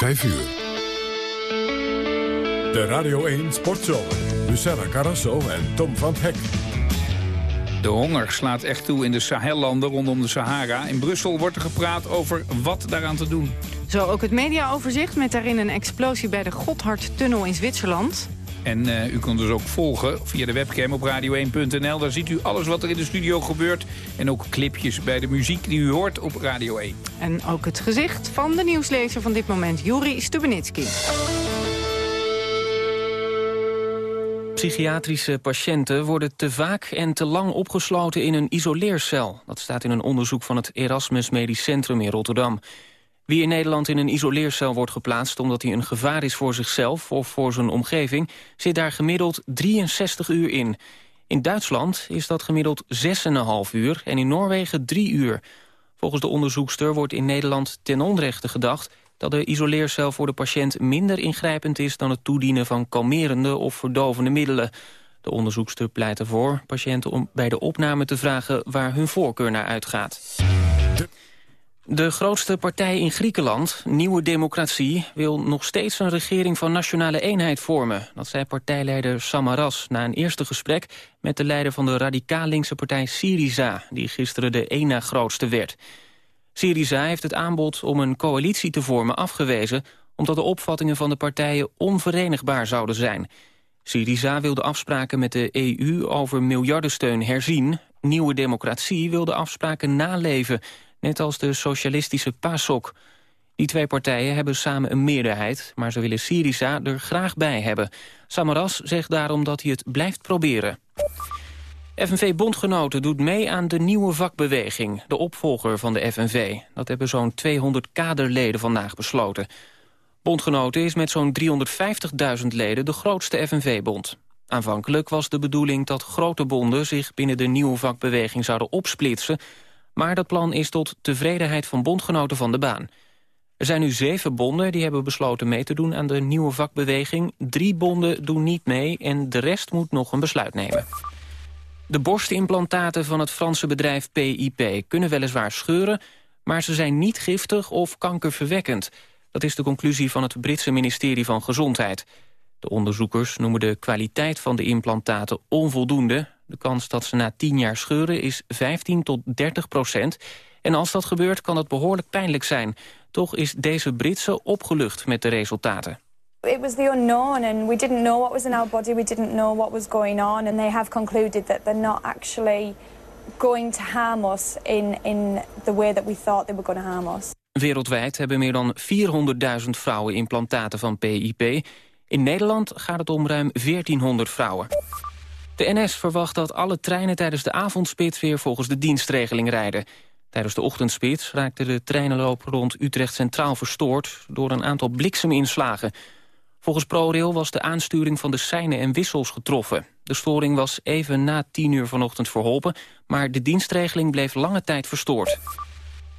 5 uur. De Radio 1 Sportshow. Luciana Carrasso en Tom van Hek. De honger slaat echt toe in de Sahellanden rondom de Sahara. In Brussel wordt er gepraat over wat daaraan te doen. Zo ook het mediaoverzicht met daarin een explosie bij de Gotthardtunnel in Zwitserland. En uh, u kunt dus ook volgen via de webcam op radio1.nl. Daar ziet u alles wat er in de studio gebeurt. En ook clipjes bij de muziek die u hoort op Radio 1. En ook het gezicht van de nieuwslezer van dit moment, Juri Stubenitski. Psychiatrische patiënten worden te vaak en te lang opgesloten in een isoleercel. Dat staat in een onderzoek van het Erasmus Medisch Centrum in Rotterdam. Wie in Nederland in een isoleercel wordt geplaatst... omdat hij een gevaar is voor zichzelf of voor zijn omgeving... zit daar gemiddeld 63 uur in. In Duitsland is dat gemiddeld 6,5 uur en in Noorwegen 3 uur. Volgens de onderzoekster wordt in Nederland ten onrechte gedacht... dat de isoleercel voor de patiënt minder ingrijpend is... dan het toedienen van kalmerende of verdovende middelen. De onderzoekster pleit ervoor patiënten om bij de opname te vragen... waar hun voorkeur naar uitgaat. De grootste partij in Griekenland, Nieuwe Democratie... wil nog steeds een regering van nationale eenheid vormen. Dat zei partijleider Samaras na een eerste gesprek... met de leider van de radicaal-linkse partij Syriza... die gisteren de ena grootste werd. Syriza heeft het aanbod om een coalitie te vormen afgewezen... omdat de opvattingen van de partijen onverenigbaar zouden zijn. Syriza wil de afspraken met de EU over miljardensteun herzien. Nieuwe Democratie wil de afspraken naleven net als de socialistische PASOK. Die twee partijen hebben samen een meerderheid, maar ze willen Syriza er graag bij hebben. Samaras zegt daarom dat hij het blijft proberen. FNV-bondgenoten doet mee aan de nieuwe vakbeweging, de opvolger van de FNV. Dat hebben zo'n 200 kaderleden vandaag besloten. Bondgenoten is met zo'n 350.000 leden de grootste FNV-bond. Aanvankelijk was de bedoeling dat grote bonden zich binnen de nieuwe vakbeweging zouden opsplitsen... Maar dat plan is tot tevredenheid van bondgenoten van de baan. Er zijn nu zeven bonden die hebben besloten mee te doen aan de nieuwe vakbeweging. Drie bonden doen niet mee en de rest moet nog een besluit nemen. De borstimplantaten van het Franse bedrijf PIP kunnen weliswaar scheuren... maar ze zijn niet giftig of kankerverwekkend. Dat is de conclusie van het Britse ministerie van Gezondheid. De onderzoekers noemen de kwaliteit van de implantaten onvoldoende. De kans dat ze na 10 jaar scheuren is 15 tot 30 procent. En als dat gebeurt kan dat behoorlijk pijnlijk zijn. Toch is deze Britse opgelucht met de resultaten. It was the unknown and we didn't know what was in our body, we didn't know what was going on and they have concluded that they're not actually going to harm us in, in the way that we thought they were going to harm us. Wereldwijd hebben meer dan 400.000 vrouwen implantaten van PIP. In Nederland gaat het om ruim 1400 vrouwen. De NS verwacht dat alle treinen tijdens de avondspits weer volgens de dienstregeling rijden. Tijdens de ochtendspits raakte de treinenloop rond Utrecht Centraal verstoord door een aantal blikseminslagen. Volgens ProRail was de aansturing van de seinen en wissels getroffen. De storing was even na 10 uur vanochtend verholpen, maar de dienstregeling bleef lange tijd verstoord.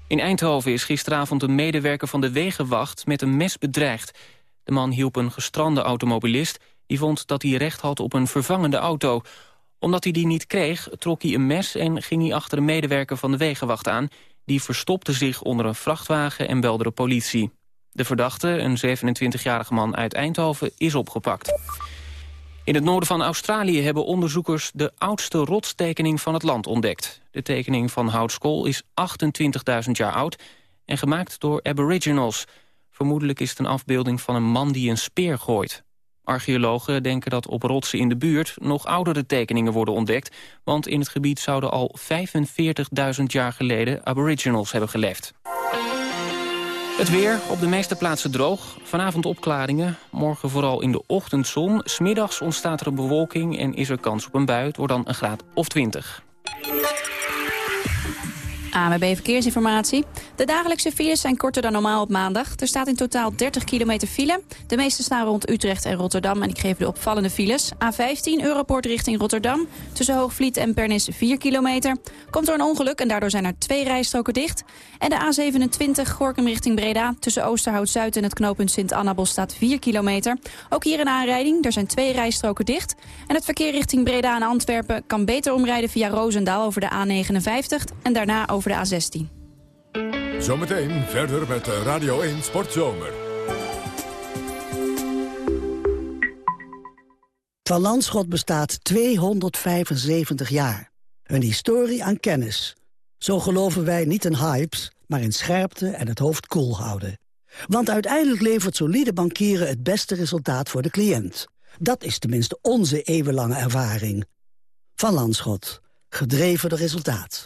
In Eindhoven is gisteravond een medewerker van de Wegenwacht met een mes bedreigd. De man hielp een gestrande automobilist die vond dat hij recht had op een vervangende auto. Omdat hij die niet kreeg, trok hij een mes en ging hij achter een medewerker van de Wegenwacht aan. Die verstopte zich onder een vrachtwagen en belde de politie. De verdachte, een 27-jarige man uit Eindhoven, is opgepakt. In het noorden van Australië hebben onderzoekers de oudste rotstekening van het land ontdekt. De tekening van Houtskool is 28.000 jaar oud en gemaakt door aboriginals. Vermoedelijk is het een afbeelding van een man die een speer gooit. Archeologen denken dat op rotsen in de buurt nog oudere tekeningen worden ontdekt... want in het gebied zouden al 45.000 jaar geleden aboriginals hebben geleefd. Het weer, op de meeste plaatsen droog. Vanavond opklaringen, morgen vooral in de ochtendzon. Smiddags ontstaat er een bewolking en is er kans op een bui. Het wordt dan een graad of 20. AMB Verkeersinformatie. De dagelijkse files zijn korter dan normaal op maandag. Er staat in totaal 30 kilometer file. De meeste staan rond Utrecht en Rotterdam en ik geef de opvallende files. A15 Europort richting Rotterdam. Tussen Hoogvliet en Pernis 4 kilometer. Komt er een ongeluk en daardoor zijn er twee rijstroken dicht. En de A27 Gorkum richting Breda. Tussen Oosterhout-Zuid en het knooppunt Sint-Annabos staat 4 kilometer. Ook hier een aanrijding. Er zijn twee rijstroken dicht. En het verkeer richting Breda en Antwerpen kan beter omrijden via Roosendaal over de A59 en daarna over de A16. Zometeen verder met Radio 1 Sportzomer. Van Landschot bestaat 275 jaar. Een historie aan kennis. Zo geloven wij niet in hypes, maar in scherpte en het hoofd koel houden. Want uiteindelijk levert solide bankieren het beste resultaat voor de cliënt. Dat is tenminste onze eeuwenlange ervaring. Van Landschot. Gedreven door resultaat.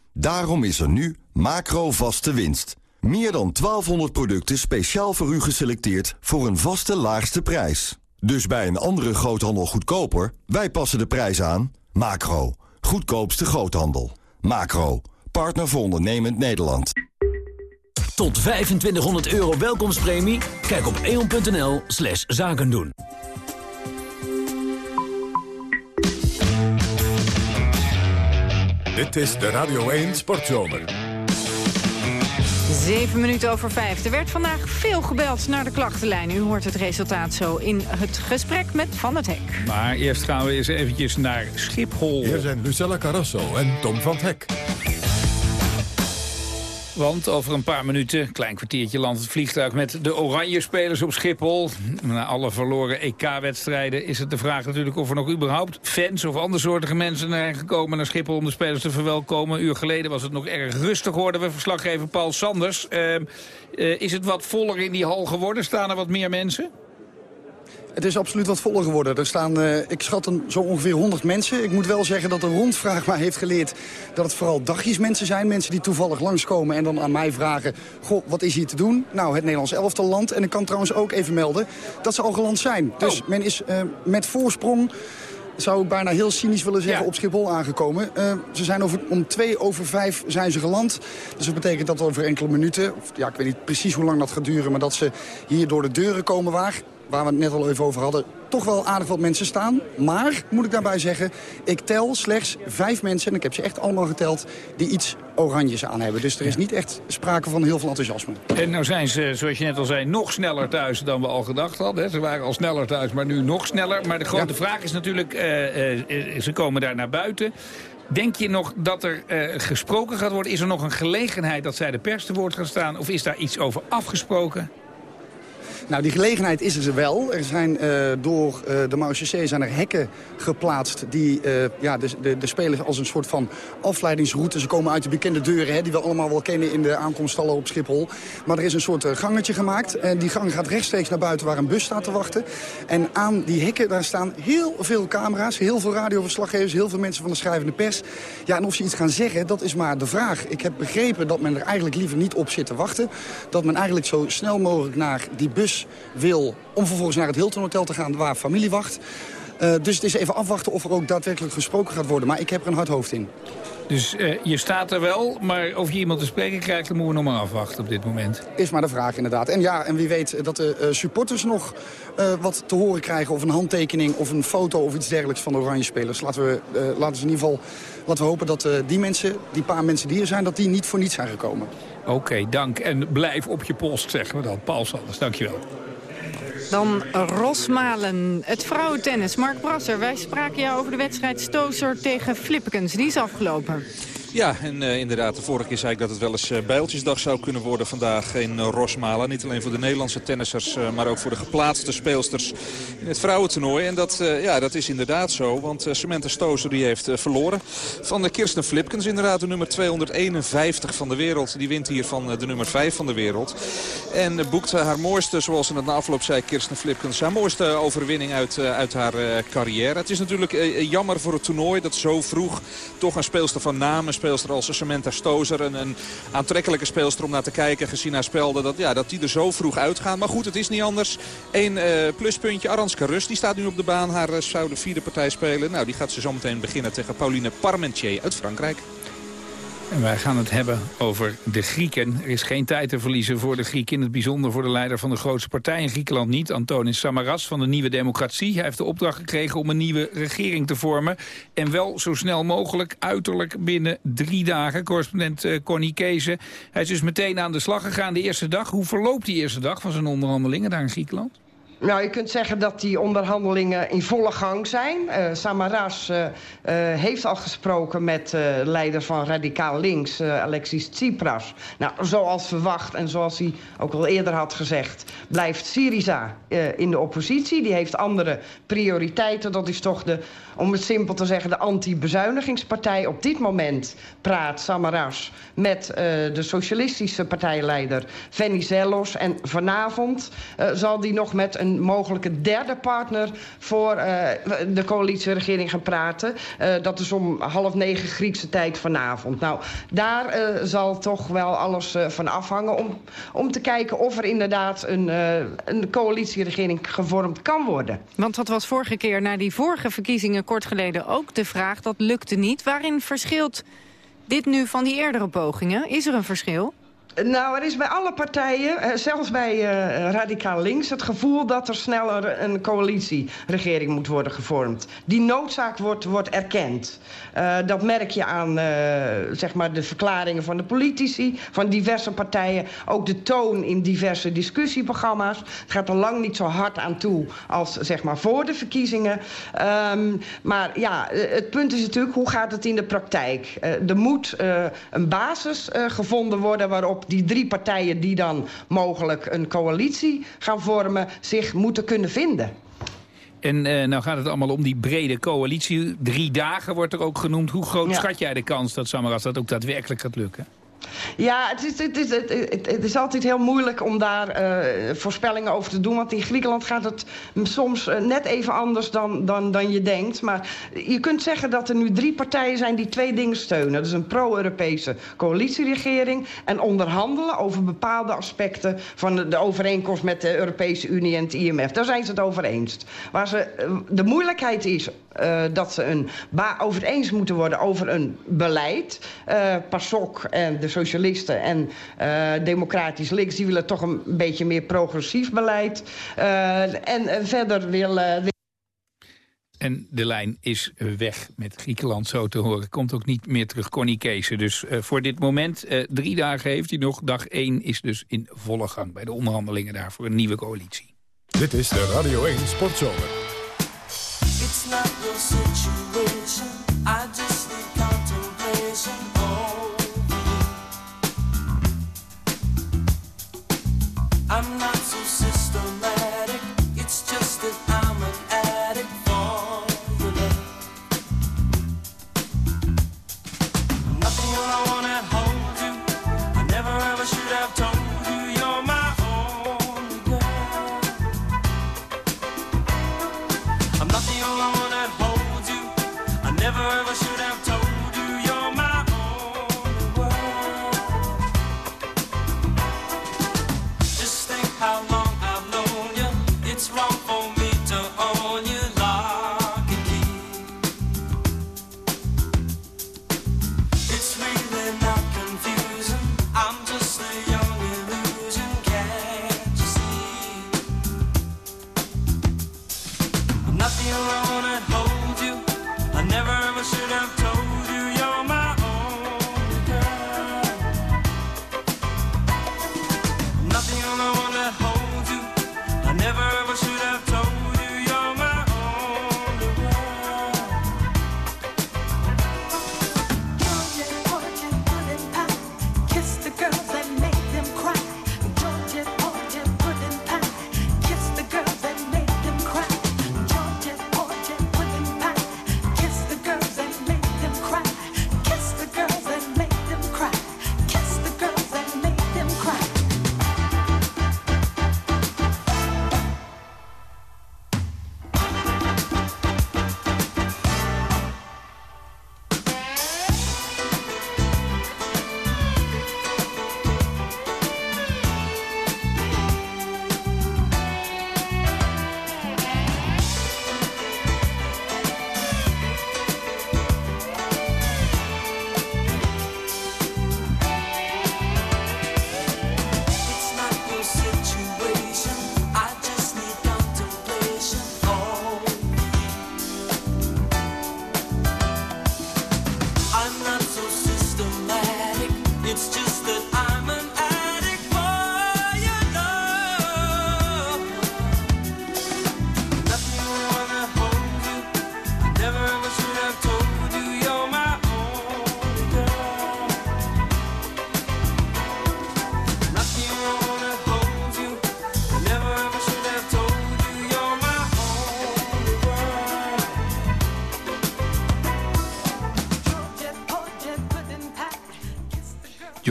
Daarom is er nu macro vaste winst. Meer dan 1200 producten speciaal voor u geselecteerd voor een vaste laagste prijs. Dus bij een andere groothandel goedkoper, wij passen de prijs aan. Macro, goedkoopste groothandel. Macro, partner voor ondernemend Nederland. Tot 2500 euro welkomstpremie? Kijk op eon.nl slash zakendoen. Dit is de Radio 1 Sportzomer. Zeven minuten over vijf. Er werd vandaag veel gebeld naar de klachtenlijn. U hoort het resultaat zo in het gesprek met Van het Hek. Maar eerst gaan we eens eventjes naar Schiphol. Hier zijn Lucella Carrasso en Tom van het Hek. Want over een paar minuten, klein kwartiertje, landt het vliegtuig met de oranje spelers op Schiphol. Na alle verloren EK-wedstrijden is het de vraag natuurlijk of er nog überhaupt fans of andersoortige mensen zijn gekomen naar Schiphol om de spelers te verwelkomen. Een uur geleden was het nog erg rustig, hoorden we verslaggever Paul Sanders. Uh, uh, is het wat voller in die hal geworden? Staan er wat meer mensen? Het is absoluut wat voller geworden. Er staan, uh, ik schat een, zo ongeveer 100 mensen. Ik moet wel zeggen dat de rondvraag mij heeft geleerd dat het vooral dagjesmensen zijn. Mensen die toevallig langskomen en dan aan mij vragen... Goh, wat is hier te doen? Nou, het Nederlands elftal land. En ik kan trouwens ook even melden dat ze al geland zijn. Dus oh. men is uh, met voorsprong zou ik bijna heel cynisch willen zeggen, ja. op Schiphol aangekomen. Uh, ze zijn over, om twee over vijf zijn ze geland. Dus dat betekent dat over enkele minuten, of, ja, ik weet niet precies hoe lang dat gaat duren... maar dat ze hier door de deuren komen waar waar we het net al even over hadden, toch wel aardig wat mensen staan. Maar, moet ik daarbij zeggen, ik tel slechts vijf mensen... en ik heb ze echt allemaal geteld, die iets oranjes aan hebben. Dus er is niet echt sprake van heel veel enthousiasme. En nou zijn ze, zoals je net al zei, nog sneller thuis dan we al gedacht hadden. Ze waren al sneller thuis, maar nu nog sneller. Maar de grote ja. vraag is natuurlijk, uh, uh, ze komen daar naar buiten... Denk je nog dat er uh, gesproken gaat worden? Is er nog een gelegenheid dat zij de pers te woord gaan staan? Of is daar iets over afgesproken? Nou, die gelegenheid is er wel. Er zijn uh, door uh, de Marseillais zijn er hekken geplaatst... die uh, ja, de, de, de spelers als een soort van afleidingsroute... ze komen uit de bekende deuren hè, die we allemaal wel kennen... in de aankomststallen op Schiphol. Maar er is een soort gangetje gemaakt. En die gang gaat rechtstreeks naar buiten waar een bus staat te wachten. En aan die hekken daar staan heel veel camera's... heel veel radioverslaggevers, heel veel mensen van de schrijvende pers. Ja, en of ze iets gaan zeggen, dat is maar de vraag. Ik heb begrepen dat men er eigenlijk liever niet op zit te wachten. Dat men eigenlijk zo snel mogelijk naar die bus wil... om vervolgens naar het Hilton Hotel te gaan waar familie wacht. Uh, dus het is even afwachten of er ook daadwerkelijk gesproken gaat worden. Maar ik heb er een hard hoofd in. Dus uh, je staat er wel, maar of je iemand te spreken krijgt... dan moeten we nog maar afwachten op dit moment. Is maar de vraag inderdaad. En ja, en wie weet dat de uh, supporters nog wat te horen krijgen... of een handtekening of een foto of iets dergelijks van de Oranje Spelers. Laten we, laten we in ieder geval laten we hopen dat die mensen, die paar mensen die er zijn... dat die niet voor niets zijn gekomen. Oké, dank. En blijf op je post, zeggen we dan. Paul Sanders, dankjewel. Dan Rosmalen, het vrouwentennis. Mark Brasser, wij spraken jou over de wedstrijd Stozer tegen Flippekens. Die is afgelopen. Ja, en uh, inderdaad, de vorige keer zei ik dat het wel eens uh, bijltjesdag zou kunnen worden vandaag in uh, Rosmalen. Niet alleen voor de Nederlandse tennissers, maar ook voor de geplaatste speelsters in het vrouwentoernooi. En dat, ja, dat is inderdaad zo, want Samantha Stozer die heeft verloren van de Kirsten Flipkens. Inderdaad de nummer 251 van de wereld. Die wint hier van de nummer 5 van de wereld. En boekt haar mooiste, zoals in het na afloop zei Kirsten Flipkens, haar mooiste overwinning uit, uit haar carrière. Het is natuurlijk jammer voor het toernooi dat zo vroeg toch een speelster van naam speelster als Samantha Stozer. Een, een aantrekkelijke speelster om naar te kijken gezien haar spelde. Dat, ja, dat die er zo vroeg uitgaan. Maar goed, het is niet anders. Eén uh, pluspuntje. Aranska Rus die staat nu op de baan. Haar uh, zou de vierde partij spelen. Nou, die gaat ze zometeen beginnen tegen Pauline Parmentier uit Frankrijk. En wij gaan het hebben over de Grieken. Er is geen tijd te verliezen voor de Grieken. In het bijzonder voor de leider van de grootste partij in Griekenland niet. Antonis Samaras van de Nieuwe Democratie. Hij heeft de opdracht gekregen om een nieuwe regering te vormen. En wel zo snel mogelijk, uiterlijk binnen drie dagen. Correspondent uh, Connie Kezen. Hij is dus meteen aan de slag gegaan de eerste dag. Hoe verloopt die eerste dag van zijn onderhandelingen daar in Griekenland? Nou, je kunt zeggen dat die onderhandelingen in volle gang zijn. Uh, Samaras uh, uh, heeft al gesproken met leider van Radicaal Links, Alexis Tsipras. Nou, zoals verwacht en zoals hij ook al eerder had gezegd... blijft Syriza in de oppositie. Die heeft andere prioriteiten. Dat is toch de, om het simpel te zeggen, de anti-bezuinigingspartij. Op dit moment praat Samaras met de socialistische partijleider Venizelos. En vanavond zal die nog met een mogelijke derde partner voor uh, de coalitieregering gaan praten. Uh, dat is om half negen Griekse tijd vanavond. Nou, daar uh, zal toch wel alles van afhangen om, om te kijken of er inderdaad een, een coalitieregering gevormd kan worden. Want dat was vorige keer na die vorige verkiezingen kort geleden ook de vraag. Dat lukte niet. Waarin verschilt dit nu van die eerdere pogingen? Is er een verschil? Nou, er is bij alle partijen, eh, zelfs bij uh, Radicaal Links... het gevoel dat er sneller een coalitieregering moet worden gevormd. Die noodzaak wordt, wordt erkend. Uh, dat merk je aan zeg maar de verklaringen van de politici... van diverse partijen. Ook de toon in diverse discussieprogramma's. Het gaat er lang niet zo hard aan toe als zeg maar, voor de verkiezingen. Um, maar ja, het punt is natuurlijk, hoe gaat het in de praktijk? er moet een basis gevonden worden waarop die drie partijen die dan mogelijk een coalitie gaan vormen... zich moeten kunnen vinden. En uh, nou gaat het allemaal om die brede coalitie. Drie dagen wordt er ook genoemd. Hoe groot ja. schat jij de kans dat Samaras dat ook daadwerkelijk gaat lukken? Ja, het is, het, is, het, is altijd heel moeilijk om daar uh, voorspellingen over te doen. Want in Griekenland gaat het soms uh, net even anders dan, dan, dan je denkt. Maar je kunt zeggen dat er nu drie partijen zijn die twee dingen steunen. Dat is een pro-Europese coalitieregering... en onderhandelen over bepaalde aspecten van de, overeenkomst met de Europese Unie en het IMF. Daar zijn ze het over eens. Waar ze, uh, de moeilijkheid is uh, dat ze een over het eens moeten worden over een beleid. Uh, PASOK en de socialisten en uh, democratisch links... die willen toch een beetje meer progressief beleid. en verder wil... En de lijn is weg met Griekenland, zo te horen. Komt ook niet meer terug, Connie Keesen. Dus uh, voor dit moment, uh, drie dagen heeft hij nog. Dag één is dus in volle gang bij de onderhandelingen daar voor een nieuwe coalitie. Dit is de Radio 1 Sportzomer. It's not your situation. I just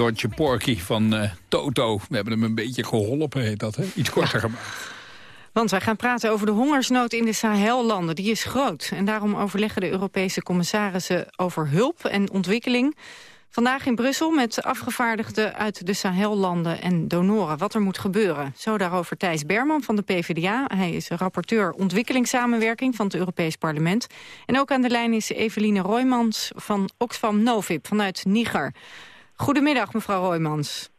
George Porky van eh, Toto. We hebben hem een beetje geholpen, heet dat, hè? Iets korter gemaakt. Want wij gaan praten over de hongersnood in de Sahellanden. Die is groot. En daarom overleggen de Europese commissarissen over hulp en ontwikkeling. Vandaag in Brussel met afgevaardigden uit de Sahellanden en donoren. Wat er moet gebeuren. Zo daarover Thijs Berman van de PvdA. Hij is rapporteur ontwikkelingssamenwerking van het Europees Parlement. En ook aan de lijn is Eveline Roymans van Oxfam Novib vanuit Niger. Goedemiddag mevrouw Roymans.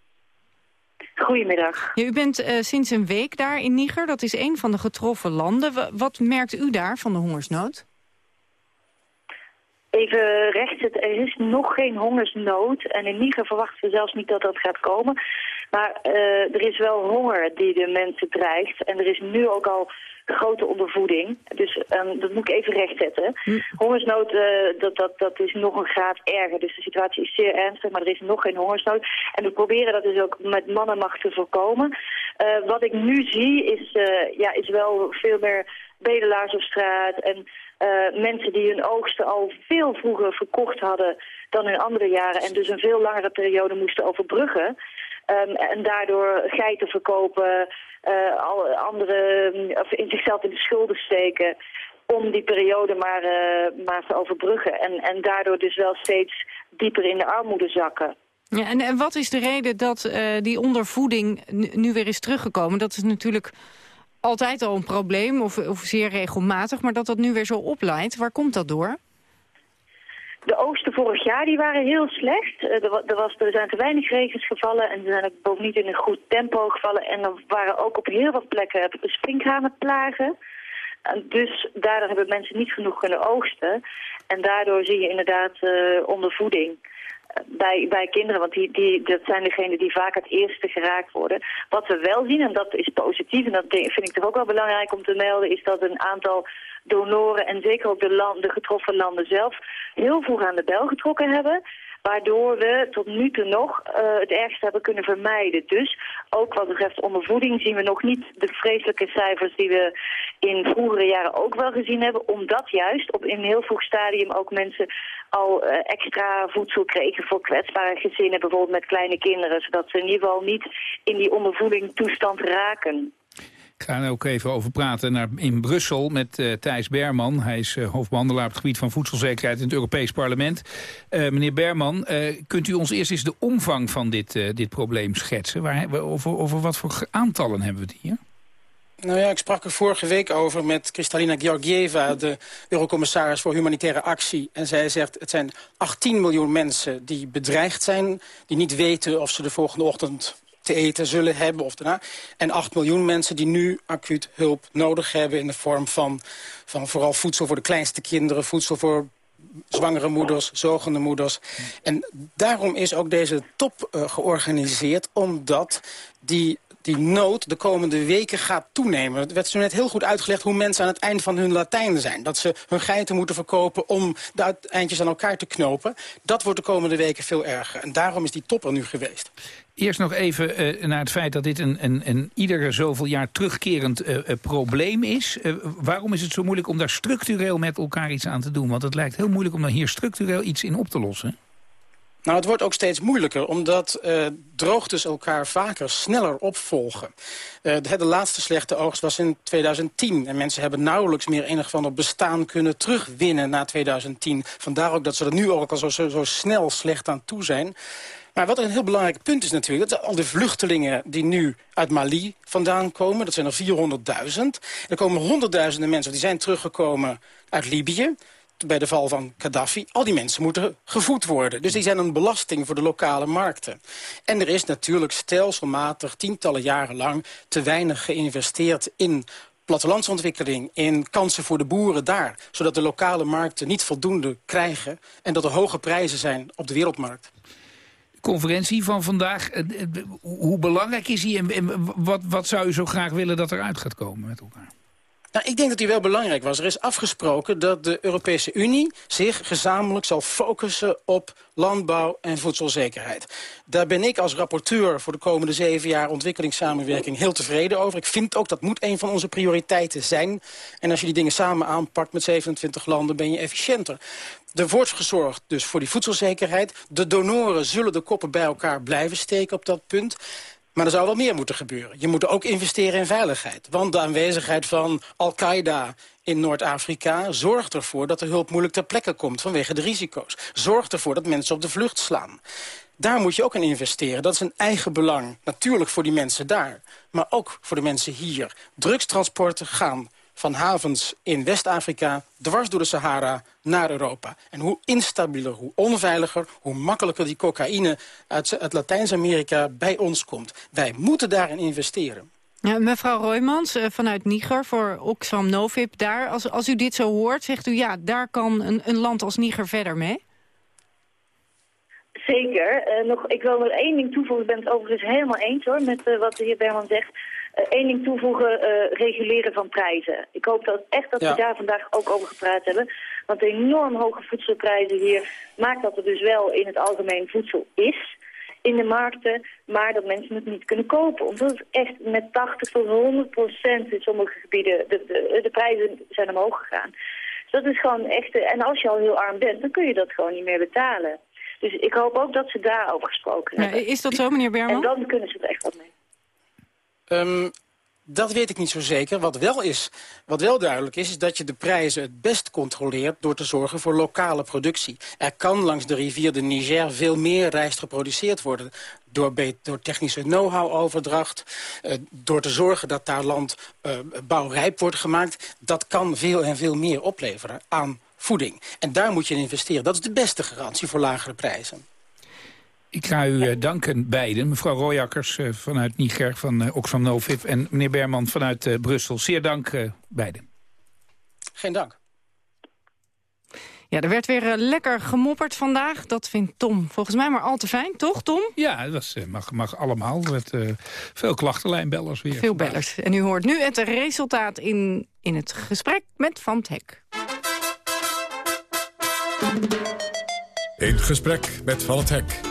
Goedemiddag. Ja, u bent uh, sinds een week daar in Niger. Dat is een van de getroffen landen. W wat merkt u daar van de hongersnood? Even rechts, er is nog geen hongersnood. En in Niger verwachten we zelfs niet dat dat gaat komen. Maar uh, er is wel honger die de mensen dreigt. En er is nu ook al grote ondervoeding. Dus um, dat moet ik even rechtzetten. Hm. Hongersnood, uh, dat, dat, dat is nog een graad erger. Dus de situatie is zeer ernstig, maar er is nog geen hongersnood. En we proberen dat dus ook met mannenmacht te voorkomen. Uh, wat ik nu zie is, uh, ja, is wel veel meer bedelaars op straat en mensen die hun oogsten al veel vroeger verkocht hadden dan in andere jaren en dus een veel langere periode moesten overbruggen. Um, en daardoor geiten verkopen, alle andere, of in zichzelf in de schulden steken om die periode maar, uh, maar te overbruggen. En, en daardoor dus wel steeds dieper in de armoede zakken. Ja, en, en wat is de reden dat uh, die ondervoeding nu weer is teruggekomen? Dat is natuurlijk altijd al een probleem, of, of zeer regelmatig, maar dat dat nu weer zo opleidt. Waar komt dat door? De oosten vorig jaar die waren heel slecht. Er, er, was, er zijn te weinig regens gevallen en er zijn ook bovendien in een goed tempo gevallen. En er waren ook op heel veel plekken sprinkhanenplagen. En dus daardoor hebben mensen niet genoeg kunnen oogsten. En daardoor zie je inderdaad uh, ondervoeding bij, bij kinderen, want die, die, dat zijn degenen die vaak het eerste geraakt worden. Wat we wel zien, en dat is positief, en dat vind ik toch ook wel belangrijk om te melden, is dat een aantal donoren en zeker ook de, land, de getroffen landen zelf heel vroeg aan de bel getrokken hebben. Waardoor we tot nu toe nog uh, het ergste hebben kunnen vermijden. Dus ook wat betreft ondervoeding zien we nog niet de vreselijke cijfers die we in vroegere jaren ook wel gezien hebben. Omdat juist op in een heel vroeg stadium ook mensen al uh, extra voedsel kregen voor kwetsbare gezinnen. Bijvoorbeeld met kleine kinderen. Zodat ze in ieder geval niet in die ondervoeding toestand raken. Ik ga er ook even over praten naar, in Brussel met uh, Thijs Berman. Hij is uh, hoofdbehandelaar op het gebied van voedselzekerheid in het Europees Parlement. Uh, meneer Berman, kunt u ons eerst eens de omvang van dit, dit probleem schetsen? Waar, over, over wat voor aantallen hebben we het hier? Nou ja, ik sprak er vorige week over met Kristalina Georgieva... de eurocommissaris voor humanitaire actie. En zij zegt, het zijn 18 miljoen mensen die bedreigd zijn... die niet weten of ze de volgende ochtend te eten zullen hebben of daarna. En 8 miljoen mensen die nu acuut hulp nodig hebben... in de vorm van, van vooral voedsel voor de kleinste kinderen... voedsel voor zwangere moeders, zogende moeders. En daarom is ook deze top uh, georganiseerd... omdat die die nood de komende weken gaat toenemen. Het werd zo net heel goed uitgelegd hoe mensen aan het eind van hun Latijn zijn. Dat ze hun geiten moeten verkopen om de eindjes aan elkaar te knopen. Dat wordt de komende weken veel erger. En daarom is die top er nu geweest. Eerst nog even uh, naar het feit dat dit een, een, een iedere zoveel jaar terugkerend uh, uh, probleem is. waarom is het zo moeilijk om daar structureel met elkaar iets aan te doen? Want het lijkt heel moeilijk om daar hier structureel iets in op te lossen. Nou, het wordt ook steeds moeilijker, omdat uh, droogtes elkaar vaker sneller opvolgen. De, de, laatste slechte oogst was in 2010. En mensen hebben nauwelijks meer enig van het bestaan kunnen terugwinnen na 2010. Vandaar ook dat ze er nu ook al zo, zo, zo snel slecht aan toe zijn. Maar wat een heel belangrijk punt is natuurlijk... dat al de vluchtelingen die nu uit Mali vandaan komen... dat zijn er 400.000. Er komen honderdduizenden mensen die zijn teruggekomen uit Libië bij de val van Gaddafi. Al die mensen moeten gevoed worden. Dus die zijn een belasting voor de lokale markten. En er is natuurlijk stelselmatig tientallen jaren lang... te weinig geïnvesteerd in plattelandsontwikkeling, in kansen voor de boeren daar. Zodat de lokale markten niet voldoende krijgen... en dat er hoge prijzen zijn op de wereldmarkt conferentie van vandaag. Eh, eh, hoe belangrijk is die en wat, wat zou u zo graag willen dat eruit gaat komen met elkaar? Nou, ik denk dat die wel belangrijk was. Er is afgesproken dat de Europese Unie zich gezamenlijk zal focussen op landbouw en voedselzekerheid. Daar ben ik als rapporteur voor de komende zeven jaar ontwikkelingssamenwerking heel tevreden over. Ik vind ook dat moet een van onze prioriteiten zijn. En als je die dingen samen aanpakt met 27 landen ben je efficiënter. Er wordt gezorgd dus voor die voedselzekerheid. De donoren zullen de koppen bij elkaar blijven steken op dat punt. Maar er zou wel meer moeten gebeuren. Je moet ook investeren in veiligheid. Want de aanwezigheid van Al-Qaeda in Noord-Afrika zorgt ervoor dat de hulp moeilijk ter plekke komt vanwege de risico's. Zorgt ervoor dat mensen op de vlucht slaan. Daar moet je ook in investeren. Dat is een eigen belang. Natuurlijk voor die mensen daar. Maar ook voor de mensen hier. Drugstransporten gaan van havens in West-Afrika... dwars door de Sahara naar Europa. En hoe instabieler, hoe onveiliger... hoe makkelijker die cocaïne uit, uit Latijns-Amerika bij ons komt. Wij moeten daarin investeren. Ja, mevrouw Roymans eh, vanuit Niger voor Oxfam Novib daar. Als, als u dit zo hoort, zegt u ja, daar kan een, een land als Niger verder mee? Zeker. Eh, nog, ik wil nog één ding toevoegen. Ik ben het overigens helemaal eens hoor met eh, wat de heer Berman zegt. Eén ding toevoegen, eh, reguleren van prijzen. Ik hoop dat echt dat Ja. we daar vandaag ook over gepraat hebben. Want de enorm hoge voedselprijzen hier maakt dat er dus wel in het algemeen voedsel is in de markten, maar dat mensen het niet kunnen kopen. Omdat het echt met 80 tot 100 procent in sommige gebieden, de, de, de prijzen zijn omhoog gegaan. Dus dat is gewoon echt, eh, en als je al heel arm bent, dan kun je dat gewoon niet meer betalen. Dus ik hoop ook dat ze daarover gesproken Ja, hebben. is dat zo, meneer Berman? En dan kunnen ze er echt wat mee. Ehm, dat weet ik niet zo zeker. Wat wel, is, wat wel duidelijk is, is dat je de prijzen het best controleert... door te zorgen voor lokale productie. Er kan langs de rivier de Niger veel meer rijst geproduceerd worden... door, door technische know-how-overdracht... eh, door te zorgen dat daar land eh, bouwrijp wordt gemaakt. Dat kan veel en veel meer opleveren aan voeding. En daar moet je in investeren. Dat is de beste garantie voor lagere prijzen. Ik ga u eh, danken beiden. Mevrouw Royakkers eh, vanuit Niger van eh, Oxfam Novib... en meneer Berman vanuit eh, Brussel. Zeer dank eh, beiden. Geen dank. Ja, er werd weer lekker gemopperd vandaag. Dat vindt Tom volgens mij maar al te fijn, toch Tom? Ja, dat is, eh, mag, mag allemaal. Met eh, veel klachtenlijnbellers weer. Veel bellers. En u hoort nu het resultaat in, in het gesprek met Van het Hek. In gesprek met Van het Hek.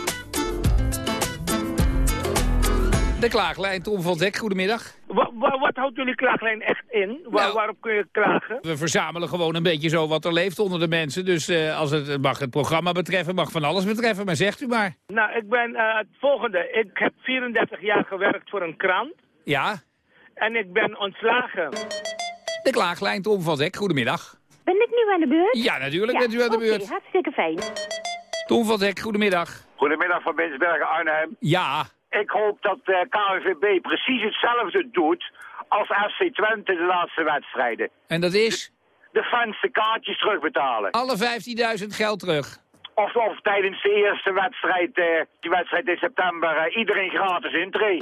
De klaaglijn, Tom van Hek, goedemiddag. Wa- wa- wat houdt jullie klaaglijn echt in? Wa- Nou. waarop kun je klagen? We verzamelen gewoon een beetje zo wat er leeft onder de mensen. Dus eh, als het mag het programma betreffen, mag van alles betreffen. Maar zegt u maar. Nou, ik ben eh, het volgende. Ik heb 34 jaar gewerkt voor een krant. Ja, En ik ben ontslagen. de klaaglijn, Tom van Hek, goedemiddag. Ben ik nu aan de beurt? Ja, natuurlijk bent u aan de beurt. hartstikke fijn. Tom van Hek, goedemiddag. Goedemiddag van Binsbergen Arnhem. Ja, Ik hoop dat de KNVB precies hetzelfde doet als FC Twente de laatste wedstrijden. en dat is De fans de kaartjes terugbetalen. alle 15.000 geld terug. Of, of tijdens de eerste wedstrijd, eh, die wedstrijd in september, eh, iedereen gratis intree.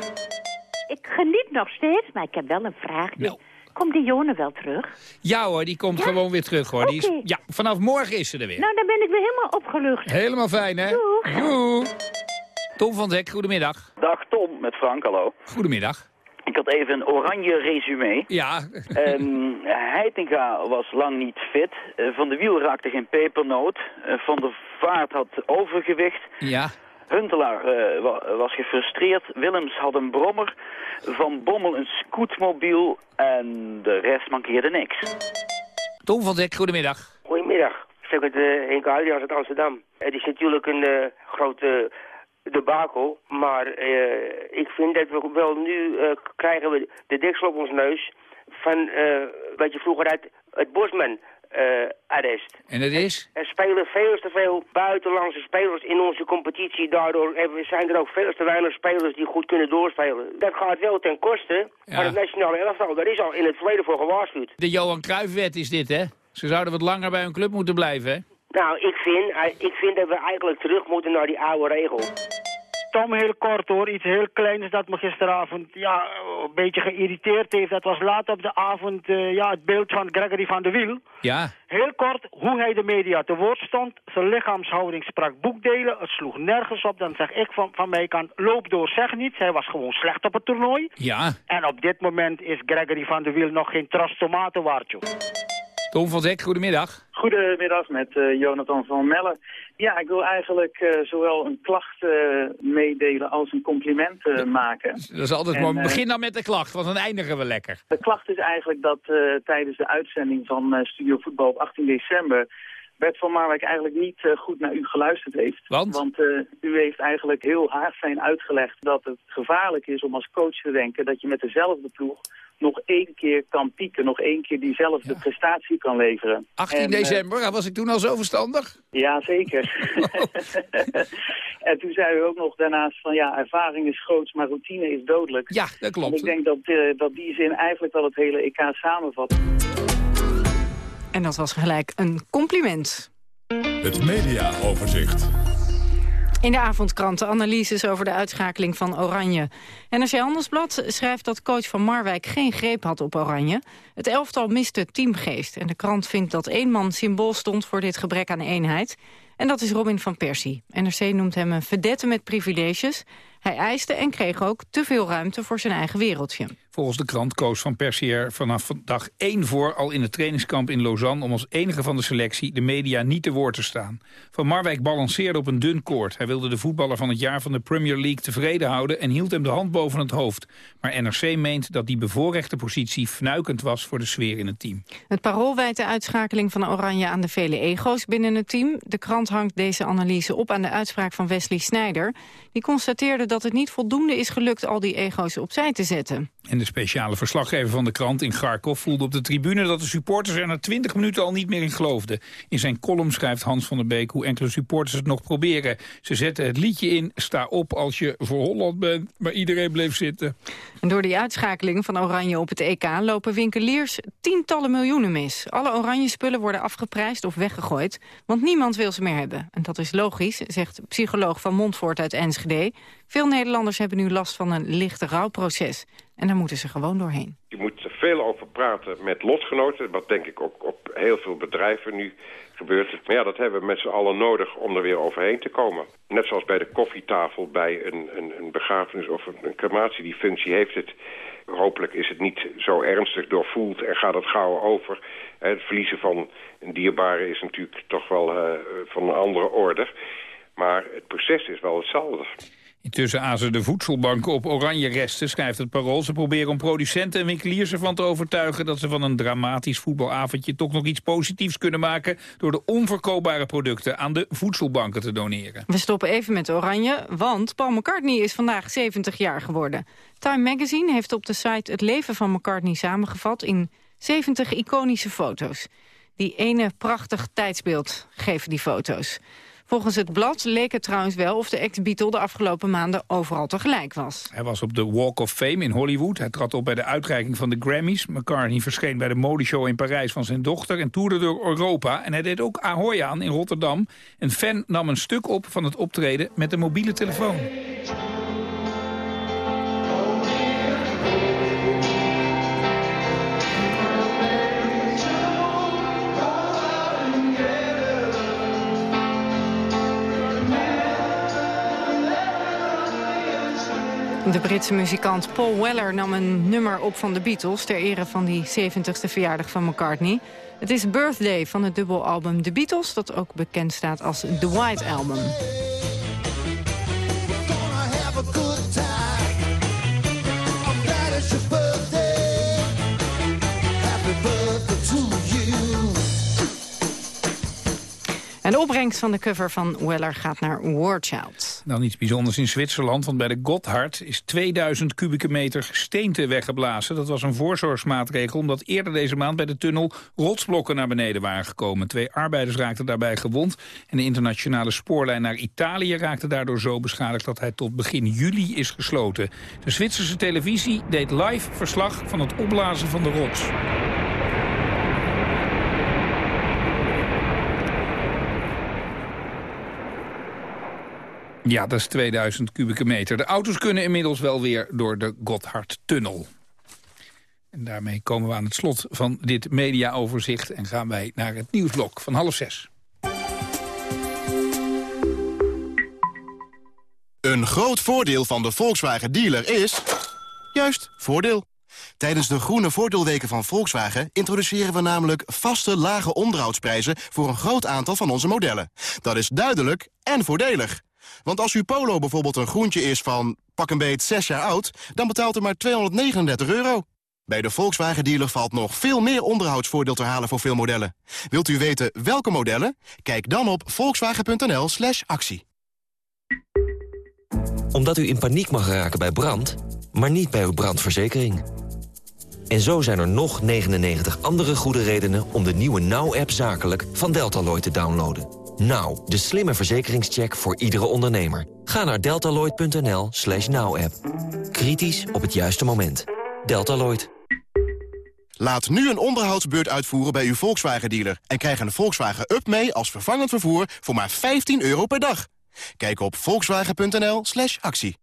Ik geniet nog steeds, maar ik heb wel een vraagje. Komt die Jone wel terug? Ja hoor, die komt gewoon weer terug hoor. Die is, Oké. ja, vanaf morgen is ze er weer. Nou, dan ben ik weer helemaal opgelucht. Helemaal fijn hè? Doeg. Joe. Tom van Hek, goedemiddag. Dag Tom, met Frank, hallo. Goedemiddag. Ik had even een oranje resume. Ja. Ehm Heitinga was lang niet fit. Eh, Van de Wiel raakte geen pepernoot. Eh, Van der Vaart had overgewicht. Ja. Huntelaar eh, wa- was gefrustreerd. Willems had een brommer. Van Bommel een scootmobiel. En de rest mankeerde niks. Tom van Hek, goedemiddag. Goedemiddag. Ik spreek met Henk Alias uit Amsterdam. Het is natuurlijk een eh, grote debakel, maar eh, ik vind dat we wel nu eh, krijgen we de deksel op ons neus van eh, wat je vroeger uit het Bosman eh, arrest. En dat is? Er spelen veel te veel buitenlandse spelers in onze competitie. Daardoor zijn er ook veel te weinig spelers die goed kunnen doorspelen. Dat gaat wel ten koste van het nationale elftal. Daar is al in het verleden voor gewaarschuwd. De Johan Cruijffwet is dit hè? Ze zouden wat langer bij hun club moeten blijven hè? Nou, ik vind, eh, ik vind dat we eigenlijk terug moeten naar die oude regel. Tom, heel kort hoor. Iets heel kleins dat me gisteravond ja, een beetje geïrriteerd heeft. Dat was laat op de avond eh, ja, het beeld van Gregory van de Wiel. Ja. Heel kort, hoe hij de media te woord stond. Zijn lichaamshouding sprak boekdelen. Het sloeg nergens op. Dan zeg ik van, van mijn kant, loop door, zeg niets. Hij was gewoon slecht op het toernooi. Ja. En op dit moment is Gregory van de Wiel nog geen tras tomaten waard, joh. Tom van Zek, goedemiddag. Goedemiddag met eh, Jonathan van Melle. Ja, ik wil eigenlijk eh, zowel een klacht eh, meedelen als een compliment maken. Dat is altijd mooi. Begin dan met de klacht, want dan eindigen we lekker. De klacht is eigenlijk dat tijdens de uitzending van Studio Voetbal op 18 december... Bert van Marwijk eigenlijk niet goed naar u geluisterd heeft. Want? eh, u heeft eigenlijk heel haarfijn uitgelegd dat het gevaarlijk is om als coach te denken... dat je met dezelfde ploeg nog één keer kan pieken, nog één keer diezelfde prestatie kan leveren. 18 En, eh, december, ah, was ik toen al zo verstandig? Ja, zeker. en toen zei u ook nog daarnaast van ja, ervaring is groot, maar routine is dodelijk. Ja, dat klopt. En ik denk dat, eh, dat die zin eigenlijk wel het hele EK samenvat. En dat was gelijk een compliment. Het mediaoverzicht. In de avondkranten analyses over de uitschakeling van Oranje. NRC Handelsblad schrijft dat coach van Marwijk geen greep had op Oranje. Het elftal miste teamgeest. En de krant vindt dat één man symbool stond voor dit gebrek aan eenheid. En dat is Robin van Persie. NRC noemt hem een vedette met privileges. Hij eiste en kreeg ook te veel ruimte voor zijn eigen wereldje. Volgens de krant koos Van Persie er vanaf dag 1 voor al in het trainingskamp in Lausanne... om als enige van de selectie de media niet te woord te staan. Van Marwijk balanceerde op een dun koord. Hij wilde de voetballer van het jaar van de Premier League tevreden houden... en hield hem de hand boven het hoofd. Maar NRC meent dat die bevoorrechte positie fnuikend was voor de sfeer in het team. Het parool wijt de uitschakeling van Oranje aan de vele ego's binnen het team. De krant hangt deze analyse op aan de uitspraak van Wesley Sneijder. Die constateerde dat het niet voldoende is gelukt al die ego's opzij te zetten. En de speciale verslaggever van de krant in Kharkov voelde op de tribune dat de supporters er na 20 minuten al niet meer in geloofden. In zijn column schrijft Hans van der Beek hoe enkele supporters het nog proberen. Ze zetten het liedje in, sta op als je voor Holland bent, maar iedereen bleef zitten. En door die uitschakeling van Oranje op het EK lopen winkeliers tientallen miljoenen mis. Alle oranje spullen worden afgeprijsd of weggegooid, want niemand wil ze meer hebben. En dat is logisch, zegt psycholoog van Montfort uit Enschede. Veel Nederlanders hebben nu last van een lichte rouwproces. En daar moeten ze gewoon doorheen. Je moet er veel over praten met lotgenoten, wat denk ik ook op heel veel bedrijven nu gebeurt. Maar ja, dat hebben we met z'n allen nodig om er weer overheen te komen. Net zoals bij de koffietafel bij een, een, een begrafenis of een, crematie, die functie heeft het. Hopelijk is het niet zo ernstig doorvoeld en gaat het gauw over. Het verliezen van een dierbare is natuurlijk toch wel uh, van een andere orde. Maar het proces is wel hetzelfde. Intussen azen de voedselbanken op oranje resten, schrijft het parool. Ze proberen om producenten en winkeliers ervan te overtuigen... dat ze van een dramatisch voetbalavondje toch nog iets positiefs kunnen maken... door de onverkoopbare producten aan de voedselbanken te doneren. We stoppen even met oranje, want Paul McCartney is vandaag 70 jaar geworden. Time Magazine heeft op de site het leven van McCartney samengevat... in 70 iconische foto's. Die ene prachtig tijdsbeeld geven die foto's. Volgens het blad leek het trouwens wel of de ex-Beatle de afgelopen maanden overal tegelijk was. Hij was op de Walk of Fame in Hollywood. Hij trad op bij de uitreiking van de Grammys. McCartney verscheen bij de modeshow in Parijs van zijn dochter... en toerde door Europa. En hij deed ook Ahoy aan in Rotterdam. Een fan nam een stuk op van het optreden met een mobiele telefoon. De Britse muzikant Paul Weller nam een nummer op van de Beatles... ter ere van die 70ste verjaardag van McCartney. Het is Birthday van het dubbelalbum The Beatles... dat ook bekend staat als The White Album. En de opbrengst van de cover van Weller gaat naar War Child. Dan iets bijzonders in Zwitserland, want bij de Gotthard is 2000 kubieke meter gesteente weggeblazen. Dat was een voorzorgsmaatregel, omdat eerder deze maand bij de tunnel rotsblokken naar beneden waren gekomen. Twee arbeiders raakten daarbij gewond en de internationale spoorlijn naar Italië raakte daardoor zo beschadigd dat hij tot begin juli is gesloten. De Zwitserse televisie deed live verslag van het opblazen van de rots. Ja, dat is 2000 kubieke meter. De auto's kunnen inmiddels wel weer door de Gotthardtunnel. En daarmee komen we aan het slot van dit mediaoverzicht... en gaan wij naar het nieuwsblok van half zes. Een groot voordeel van de Volkswagen dealer is... juist, voordeel. Tijdens de groene voordeelweken van Volkswagen introduceren we namelijk vaste lage onderhoudsprijzen voor een groot aantal van onze modellen. Dat is duidelijk en voordelig. Want als uw Polo bijvoorbeeld een groentje is van pak een beet 6 jaar oud, dan betaalt u maar 239 euro. Bij de Volkswagen dealer valt nog veel meer onderhoudsvoordeel te halen voor veel modellen. Wilt u weten welke modellen? Kijk dan op volkswagen.nl slash actie. Omdat u in paniek mag raken bij brand, maar niet bij uw brandverzekering. En zo zijn er nog 99 andere goede redenen om de nieuwe Now-app zakelijk van Deltaloid te downloaden. Now, de slimme verzekeringscheck voor iedere ondernemer. Ga naar deltaloid.nl slash now-app. Kritisch op het juiste moment. Deltaloid. Laat nu een onderhoudsbeurt uitvoeren bij uw Volkswagen-dealer... en krijg een Volkswagen Up mee als vervangend vervoer voor maar 15 euro per dag. Kijk op volkswagen.nl slash actie.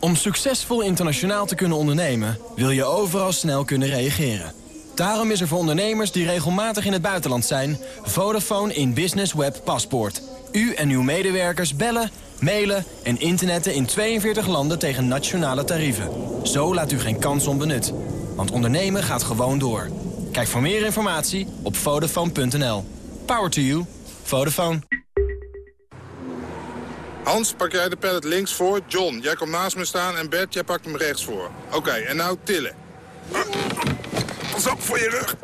Om succesvol internationaal te kunnen ondernemen... wil je overal snel kunnen reageren. Daarom is er voor ondernemers die regelmatig in het buitenland zijn... Vodafone in Business Web Paspoort. U en uw medewerkers bellen, mailen en internetten in 42 landen tegen nationale tarieven. Zo laat u geen kans onbenut. Want ondernemen gaat gewoon door. Kijk voor meer informatie op Vodafone.nl. Power to you. Vodafone. Hans, pak jij de pallet links voor. John, jij komt naast me staan. En Bert, jij pakt hem rechts voor. Oké, en nou tillen. Pas voor je rug.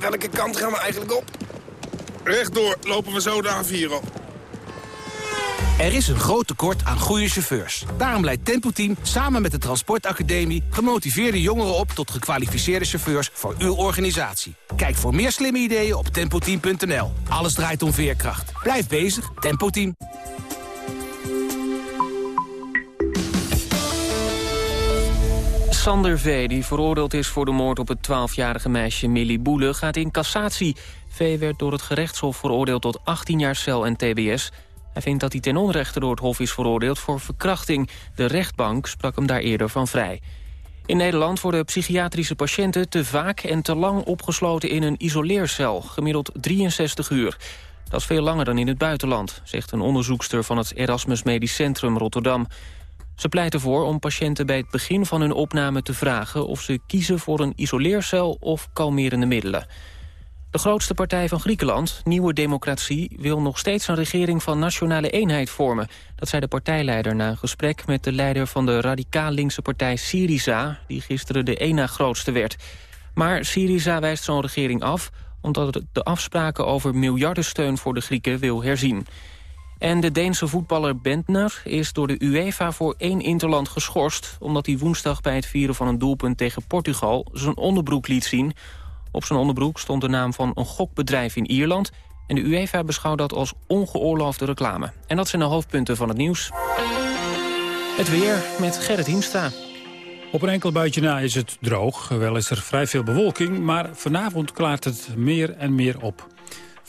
Welke kant gaan we eigenlijk op? Rechtdoor lopen we zo de A4 op. Er is een groot tekort aan goede chauffeurs. Daarom leidt Tempo Team samen met de Transportacademie... gemotiveerde jongeren op tot gekwalificeerde chauffeurs voor uw organisatie. Kijk voor meer slimme ideeën op tempoteam.nl. Alles draait om veerkracht. Blijf bezig, Tempo Team. Sander V., die veroordeeld is voor de moord op het 12-jarige meisje Millie Boele... gaat in cassatie. V. werd door het gerechtshof veroordeeld tot 18 jaar cel en tbs. Hij vindt dat hij ten onrechte door het hof is veroordeeld voor verkrachting. De rechtbank sprak hem daar eerder van vrij. In Nederland worden psychiatrische patiënten te vaak en te lang opgesloten in een isoleercel, gemiddeld 63 uur. Dat is veel langer dan in het buitenland, zegt een onderzoekster van het Erasmus Medisch Centrum Rotterdam. Ze pleit ervoor om patiënten bij het begin van hun opname te vragen... of ze kiezen voor een isoleercel of kalmerende middelen. De grootste partij van Griekenland, Nieuwe Democratie... wil nog steeds een regering van nationale eenheid vormen. Dat zei de partijleider na een gesprek met de leider... van de radicaal-linkse partij Syriza... die gisteren de ena grootste werd. Maar Syriza wijst zo'n regering af... omdat het de afspraken over miljardensteun voor de Grieken wil herzien. En de Deense voetballer Bentner is door de UEFA voor één interland geschorst... omdat hij woensdag bij het vieren van een doelpunt tegen Portugal... zijn onderbroek liet zien. Op zijn onderbroek stond de naam van een gokbedrijf in Ierland... en de UEFA beschouwt dat als ongeoorloofde reclame. En dat zijn de hoofdpunten van het nieuws. Het weer met Gerrit Hiemstra. Op een enkel buitje na is het droog. Wel is er vrij veel bewolking, maar vanavond klaart het meer en meer op.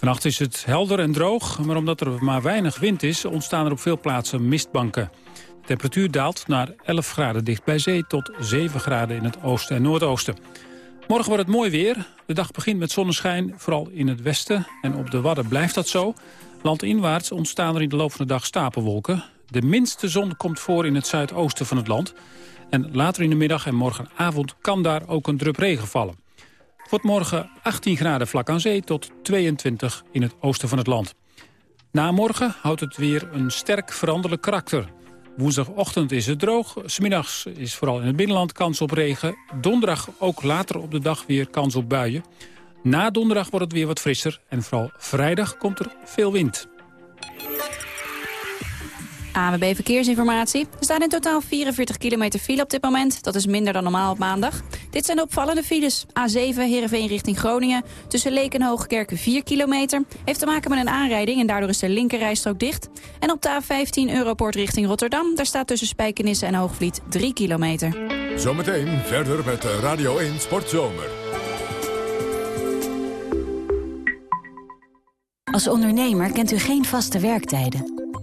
Vannacht is het helder en droog, maar omdat er maar weinig wind is... ontstaan er op veel plaatsen mistbanken. De temperatuur daalt naar 11 graden dicht bij zee... tot 7 graden in het oosten en noordoosten. Morgen wordt het mooi weer. De dag begint met zonneschijn, vooral in het westen. En op de Wadden blijft dat zo. Landinwaarts ontstaan er in de loop van de dag stapelwolken. De minste zon komt voor in het zuidoosten van het land. En later in de middag en morgenavond kan daar ook een drup regen vallen. Wordt morgen 18 graden vlak aan zee tot 22 in het oosten van het land. Na morgen houdt het weer een sterk veranderlijk karakter. Woensdagochtend is het droog. Smiddags is vooral in het binnenland kans op regen. Donderdag ook later op de dag weer kans op buien. Na donderdag wordt het weer wat frisser. En vooral vrijdag komt er veel wind. ANWB Verkeersinformatie. Er staan in totaal 44 kilometer file op dit moment. Dat is minder dan normaal op maandag. Dit zijn de opvallende files. A7 Heerenveen richting Groningen. Tussen Leek en Hoogkerken 4 kilometer. Heeft te maken met een aanrijding en daardoor is de linkerrijstrook dicht. En op de A15 Europoort richting Rotterdam. Daar staat tussen Spijkenisse en Hoogvliet 3 kilometer. Zometeen verder met Radio 1 Sportzomer. Als ondernemer kent u geen vaste werktijden.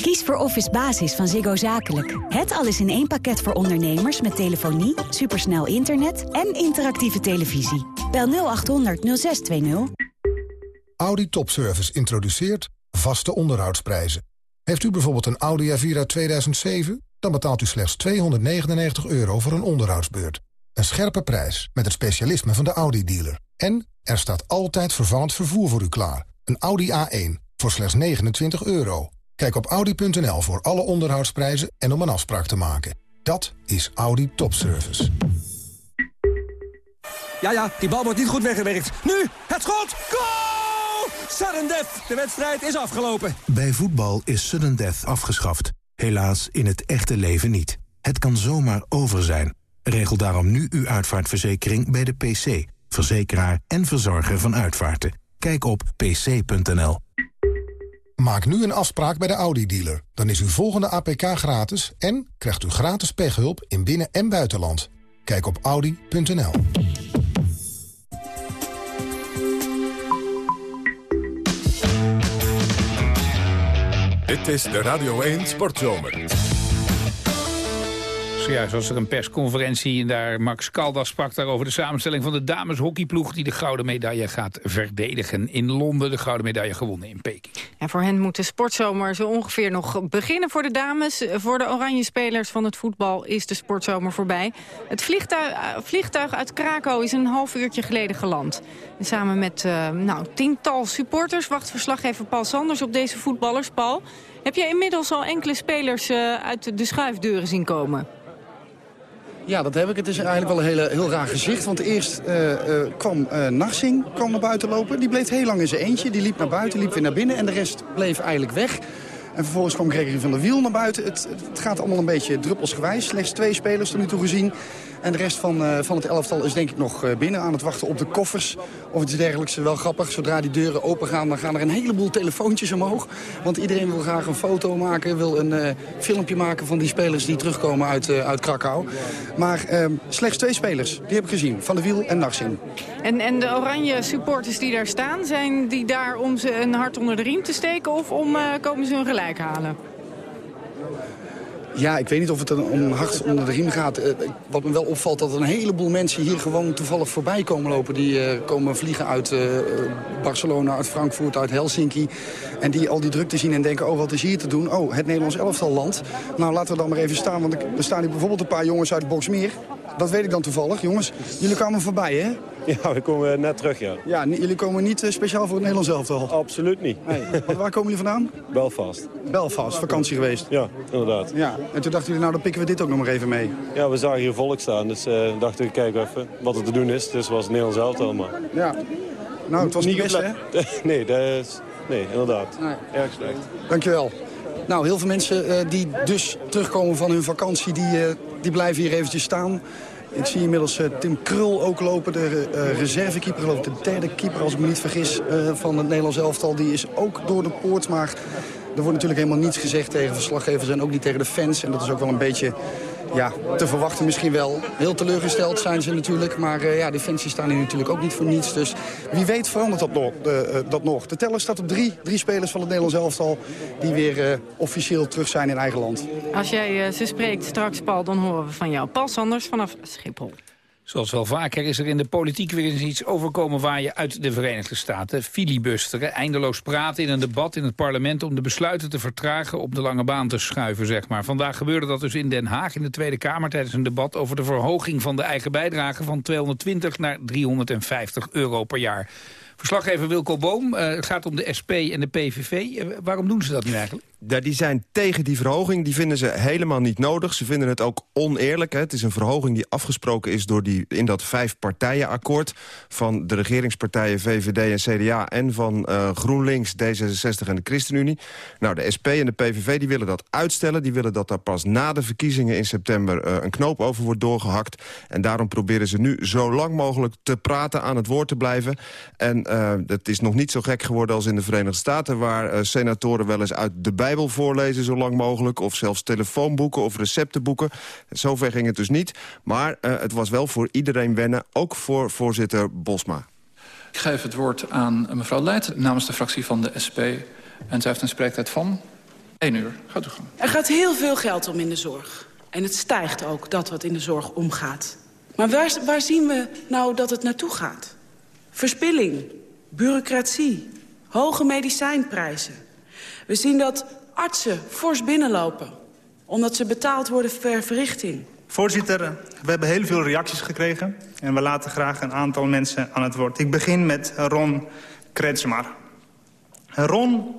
Kies voor Office Basis van Ziggo Zakelijk. Het alles in één pakket voor ondernemers met telefonie, supersnel internet en interactieve televisie. Bel 0800 0620. Audi Topservice introduceert vaste onderhoudsprijzen. Heeft u bijvoorbeeld een Audi A4 uit 2007? Dan betaalt u slechts 299 euro voor een onderhoudsbeurt. Een scherpe prijs met het specialisme van de Audi-dealer. En er staat altijd vervallend vervoer voor u klaar. Een Audi A1 voor slechts 29 euro. Kijk op Audi.nl voor alle onderhoudsprijzen en om een afspraak te maken. Dat is Audi Topservice. Ja, ja, die bal wordt niet goed weggewerkt. Nu, het schot! Goal! Sudden death, de wedstrijd is afgelopen. Bij voetbal is sudden death afgeschaft. Helaas in het echte leven niet. Het kan zomaar over zijn. Regel daarom nu uw uitvaartverzekering bij de PC, verzekeraar en verzorger van uitvaarten. Kijk op pc.nl. Maak nu een afspraak bij de Audi-dealer. Dan is uw volgende APK gratis en krijgt u gratis pechhulp in binnen- en buitenland. Kijk op audi.nl. Dit is de Radio 1 Sportzomer. Zojuist was er een persconferentie en daar Max Caldas sprak daarover de samenstelling van de dameshockeyploeg die de gouden medaille gaat verdedigen in Londen. De gouden medaille gewonnen in Peking. En voor hen moet de sportzomer zo ongeveer nog beginnen voor de dames. Voor de oranje spelers van het voetbal is de sportzomer voorbij. Het vliegtuig, eh, uit Krakau is een half uurtje geleden geland. En samen met uh, nou, tiental supporters wacht verslaggever Paul Sanders op deze voetballers. Paul, heb jij inmiddels al enkele spelers uh, uit de schuifdeuren zien komen? Ja, dat heb ik. Het is eigenlijk wel een hele, heel raar gezicht. Want eerst uh, uh, kwam uh, Narsing kwam naar buiten lopen. Die bleef heel lang in zijn eentje. Die liep naar buiten, liep weer naar binnen. En de rest bleef eigenlijk weg. En vervolgens kwam Gregory van der Wiel naar buiten. Het, het gaat allemaal een beetje druppelsgewijs. Slechts twee spelers tot nu toe gezien. En de rest van, uh, van het elftal is denk ik nog uh, binnen aan het wachten op de koffers. Of iets dergelijks. Wel grappig, zodra die deuren open gaan, dan gaan er een heleboel telefoontjes omhoog. Want iedereen wil graag een foto maken, wil een uh, filmpje maken van die spelers die terugkomen uit, uit Krakau. Maar ehm, slechts twee spelers, die heb ik gezien. Van de Wiel en Narsing. En, en de oranje supporters die daar staan, zijn die daar om ze een hart onder de riem te steken of om komen ze hun gelijk halen? Ja, ik weet niet of het om hard onder de riem gaat. Wat me wel opvalt, dat een heleboel mensen hier gewoon toevallig voorbij komen lopen. Die uh, komen vliegen uit uh, Barcelona, uit Frankfurt, uit Helsinki. En die al die drukte zien en denken, oh, wat is hier te doen? Oh, het Nederlands elftal land. Nou, laten we dan maar even staan, want er staan hier bijvoorbeeld een paar jongens uit Boksmeer. Dat weet ik dan toevallig. Jongens, jullie kwamen voorbij, hè? Ja, we komen net terug, ja. Ja, jullie komen niet uh, speciaal voor het Nederlands elftal? Absoluut niet. Nee. Want waar komen jullie vandaan? Belfast. Belfast, vakantie geweest? Ja, inderdaad. Ja, en toen dachten jullie, nou dan pikken we dit ook nog maar even mee. Ja, we zagen hier volk staan, dus uh, dachten we, kijken even wat er te doen is. Dus was het Nederlands elftal, maar... Ja. Nou, het was niet best, hè? nee, dat is... nee, inderdaad. Nee. Erg slecht. Dankjewel. Nou, heel veel mensen uh, die dus terugkomen van hun vakantie, die, uh, die blijven hier eventjes staan. Ik zie inmiddels uh, Tim Krul ook lopen, de uh, reservekeeper, geloof ik de derde keeper als ik me niet vergis, uh, van het Nederlands elftal. Die is ook door de poort, maar er wordt natuurlijk helemaal niets gezegd tegen verslaggevers en ook niet tegen de fans. En dat is ook wel een beetje ja, te verwachten misschien wel. Heel teleurgesteld zijn ze natuurlijk, maar uh, ja, die fans die staan hier natuurlijk ook niet voor niets. Dus wie weet verandert dat nog. De, uh, dat nog. de teller staat op drie, drie spelers van het Nederlands elftal die weer uh, officieel terug zijn in eigen land. Als jij ze spreekt straks, Paul, dan horen we van jou. Paul Sanders vanaf Schiphol. Zoals wel vaker is er in de politiek weer eens iets overkomen waar je uit de Verenigde Staten. Filibusteren, eindeloos praten in een debat in het parlement om de besluiten te vertragen op de lange baan te schuiven, zeg maar. Vandaag gebeurde dat dus in Den Haag in de Tweede Kamer tijdens een debat over de verhoging van de eigen bijdrage van 220 naar 350 euro per jaar Verslaggever Wilco Boom, uh, het gaat om de SP en de PVV. Uh, waarom doen ze dat nu eigenlijk? Die zijn tegen die verhoging. Die vinden ze helemaal niet nodig. Ze vinden het ook oneerlijk. Hè. Het is een verhoging die afgesproken is door die, in dat vijfpartijenakkoord... van de regeringspartijen VVD en CDA... en van uh, GroenLinks, D66 en de ChristenUnie. Nou, de SP en de PVV die willen dat uitstellen. Die willen dat daar pas na de verkiezingen in september... Uh, een knoop over wordt doorgehakt. En daarom proberen ze nu zo lang mogelijk te praten... aan het woord te blijven. En uh, het is nog niet zo gek geworden als in de Verenigde Staten... waar senatoren wel eens uit de bij Bijbel voorlezen zo lang mogelijk... of zelfs telefoonboeken of receptenboeken. Zover ging het dus niet. Maar uh, het was wel voor iedereen wennen, ook voor voorzitter Bosma. Ik geef het woord aan mevrouw Leijt namens de fractie van de SP. En zij heeft een spreektijd van één uur. Gaat u gang. Er gaat heel veel geld om in de zorg. En het stijgt ook, dat wat in de zorg omgaat. Maar waar, waar zien we nou dat het naartoe gaat? Verspilling, bureaucratie, hoge medicijnprijzen. We zien dat artsen fors binnenlopen. Omdat ze betaald worden per verrichting. Voorzitter, we hebben heel veel reacties gekregen. En we laten graag een aantal mensen aan het woord. Ik begin met Ron Kretsmar. Ron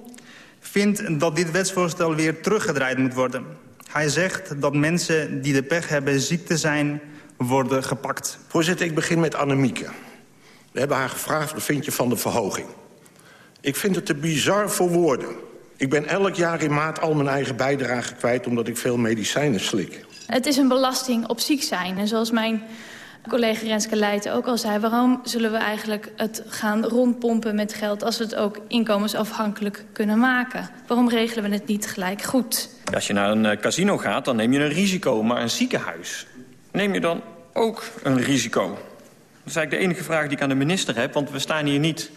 vindt dat dit wetsvoorstel weer teruggedraaid moet worden. Hij zegt dat mensen die de pech hebben ziek te zijn, worden gepakt. Voorzitter, ik begin met Annemieke. We hebben haar gevraagd, wat vind je van de verhoging? Ik vind het te bizar voor woorden. Ik ben elk jaar in maart al mijn eigen bijdrage kwijt... omdat ik veel medicijnen slik. Het is een belasting op ziek zijn. En zoals mijn collega Renske Leijten ook al zei... waarom zullen we eigenlijk het gaan rondpompen met geld... als we het ook inkomensafhankelijk kunnen maken? Waarom regelen we het niet gelijk goed? Als je naar een eh, casino gaat, dan neem je een risico. Maar een ziekenhuis, neem je dan ook een risico? Dat is eigenlijk de enige vraag die ik aan de minister heb... want we staan hier niet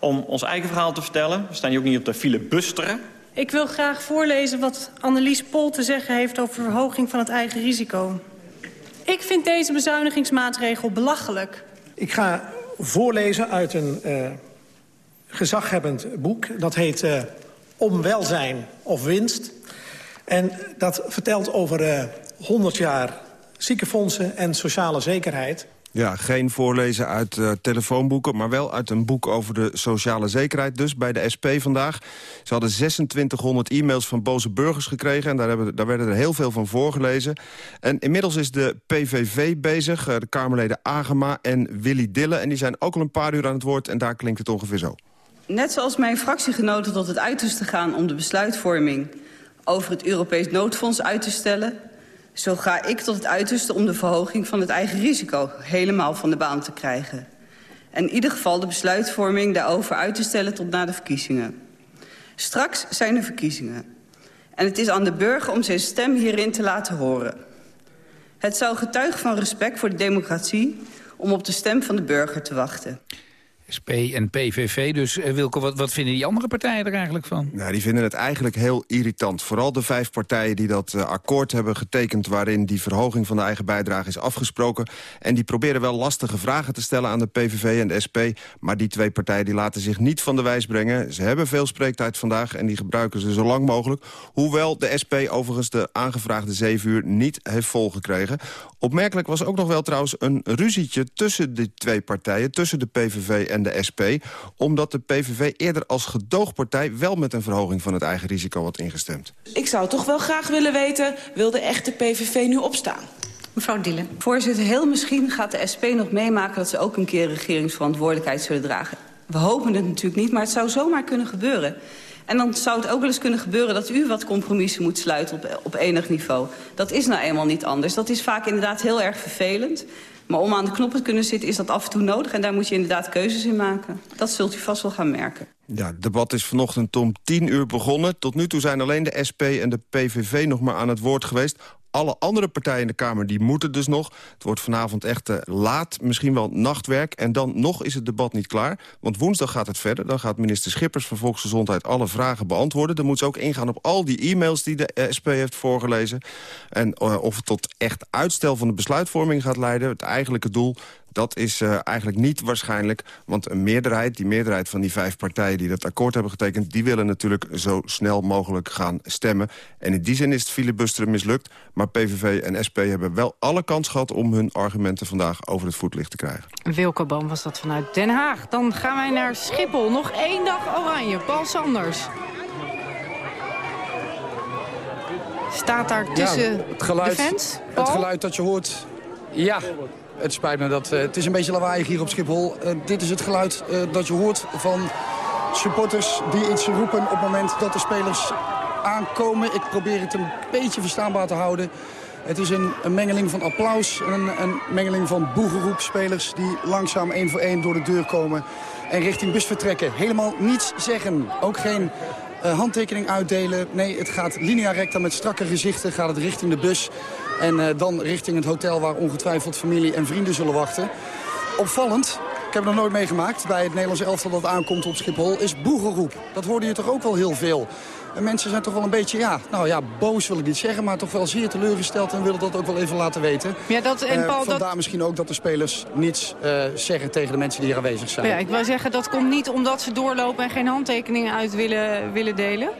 om ons eigen verhaal te vertellen. We staan hier ook niet op de filibusteren. Ik wil graag voorlezen wat Annelies Pol te zeggen heeft... over verhoging van het eigen risico. Ik vind deze bezuinigingsmaatregel belachelijk. Ik ga voorlezen uit een uh, gezaghebbend boek. Dat heet uh, Om welzijn of winst. En dat vertelt over uh, 100 jaar ziekenfondsen en sociale zekerheid. Ja, geen voorlezen uit uh, telefoonboeken, maar wel uit een boek over de sociale zekerheid. Dus bij de SP vandaag. Ze hadden 2600 e-mails van boze burgers gekregen... en daar, hebben, daar werden er heel veel van voorgelezen. En inmiddels is de PVV bezig, uh, de Kamerleden Agema en Willy Dille... en die zijn ook al een paar uur aan het woord en daar klinkt het ongeveer zo. Net zoals mijn fractiegenoten tot het uiterste gaan om de besluitvorming... over het Europees noodfonds uit te stellen zo ga ik tot het uiterste om de verhoging van het eigen risico helemaal van de baan te krijgen. En in ieder geval de besluitvorming daarover uit te stellen tot na de verkiezingen. Straks zijn er verkiezingen. En het is aan de burger om zijn stem hierin te laten horen. Het zou getuigen van respect voor de democratie om op de stem van de burger te wachten. SP en PVV. Dus uh, Wilco, wat, wat vinden die andere partijen er eigenlijk van? Nou, die vinden het eigenlijk heel irritant. Vooral de vijf partijen die dat uh, akkoord hebben getekend... waarin die verhoging van de eigen bijdrage is afgesproken. En die proberen wel lastige vragen te stellen aan de PVV en de SP. Maar die twee partijen die laten zich niet van de wijs brengen. Ze hebben veel spreektijd vandaag en die gebruiken ze zo lang mogelijk. Hoewel de SP overigens de aangevraagde zeven uur niet heeft volgekregen. Opmerkelijk was ook nog wel trouwens een ruzietje tussen die twee partijen... tussen de PVV en de SP... omdat de PVV eerder als gedoogpartij... wel met een verhoging van het eigen risico had ingestemd. Ik zou toch wel graag willen weten... wil de echte PVV nu opstaan? Mevrouw Dielen. Voorzitter, heel misschien gaat de SP nog meemaken... dat ze ook een keer regeringsverantwoordelijkheid zullen dragen. We hopen het natuurlijk niet, maar het zou zomaar kunnen gebeuren. En dan zou het ook wel eens kunnen gebeuren dat u wat compromissen moet sluiten op, op enig niveau. Dat is nou eenmaal niet anders. Dat is vaak inderdaad heel erg vervelend. Maar om aan de knoppen te kunnen zitten is dat af en toe nodig. En daar moet je inderdaad keuzes in maken. Dat zult u vast wel gaan merken. Ja, het debat is vanochtend om tien uur begonnen. Tot nu toe zijn alleen de SP en de PVV nog maar aan het woord geweest. Alle andere partijen in de Kamer die moeten dus nog. Het wordt vanavond echt uh, laat, misschien wel nachtwerk. En dan nog is het debat niet klaar. Want woensdag gaat het verder. Dan gaat minister Schippers van Volksgezondheid alle vragen beantwoorden. Dan moet ze ook ingaan op al die e-mails die de SP heeft voorgelezen. En uh, of het tot echt uitstel van de besluitvorming gaat leiden. Het eigenlijke doel, Dat is uh, eigenlijk niet waarschijnlijk, want een meerderheid... die meerderheid van die vijf partijen die dat akkoord hebben getekend... die willen natuurlijk zo snel mogelijk gaan stemmen. En in die zin is het filibusteren mislukt. Maar PVV en SP hebben wel alle kans gehad... om hun argumenten vandaag over het voetlicht te krijgen. Wilke Boom was dat vanuit Den Haag. Dan gaan wij naar Schiphol. Nog één dag oranje. Paul Sanders. Staat daar tussen ja, het geluid, de fans? Het geluid dat je hoort, ja, het spijt me dat uh, het is een beetje lawaaiig hier op Schiphol. Uh, dit is het geluid uh, dat je hoort van supporters die iets roepen op het moment dat de spelers aankomen. Ik probeer het een beetje verstaanbaar te houden. Het is een, een mengeling van applaus en een, een mengeling van boegeroep. Spelers die langzaam één voor één door de deur komen en richting bus vertrekken. Helemaal niets zeggen. Ook geen handtekening uitdelen. Nee, het gaat linea recta met strakke gezichten. Gaat het richting de bus. En uh, dan richting het hotel waar ongetwijfeld familie en vrienden zullen wachten. Opvallend, ik heb het nog nooit meegemaakt bij het Nederlandse elftal dat aankomt op Schiphol, is boegeroep. Dat hoorde je toch ook wel heel veel. En mensen zijn toch wel een beetje, ja, nou ja, boos wil ik niet zeggen... maar toch wel zeer teleurgesteld en willen dat ook wel even laten weten. Ja, dat, en Paul, uh, vandaar dat... misschien ook dat de spelers niets uh, zeggen tegen de mensen die hier aanwezig zijn. Ja, ik wil zeggen, dat komt niet omdat ze doorlopen en geen handtekeningen uit willen, willen delen?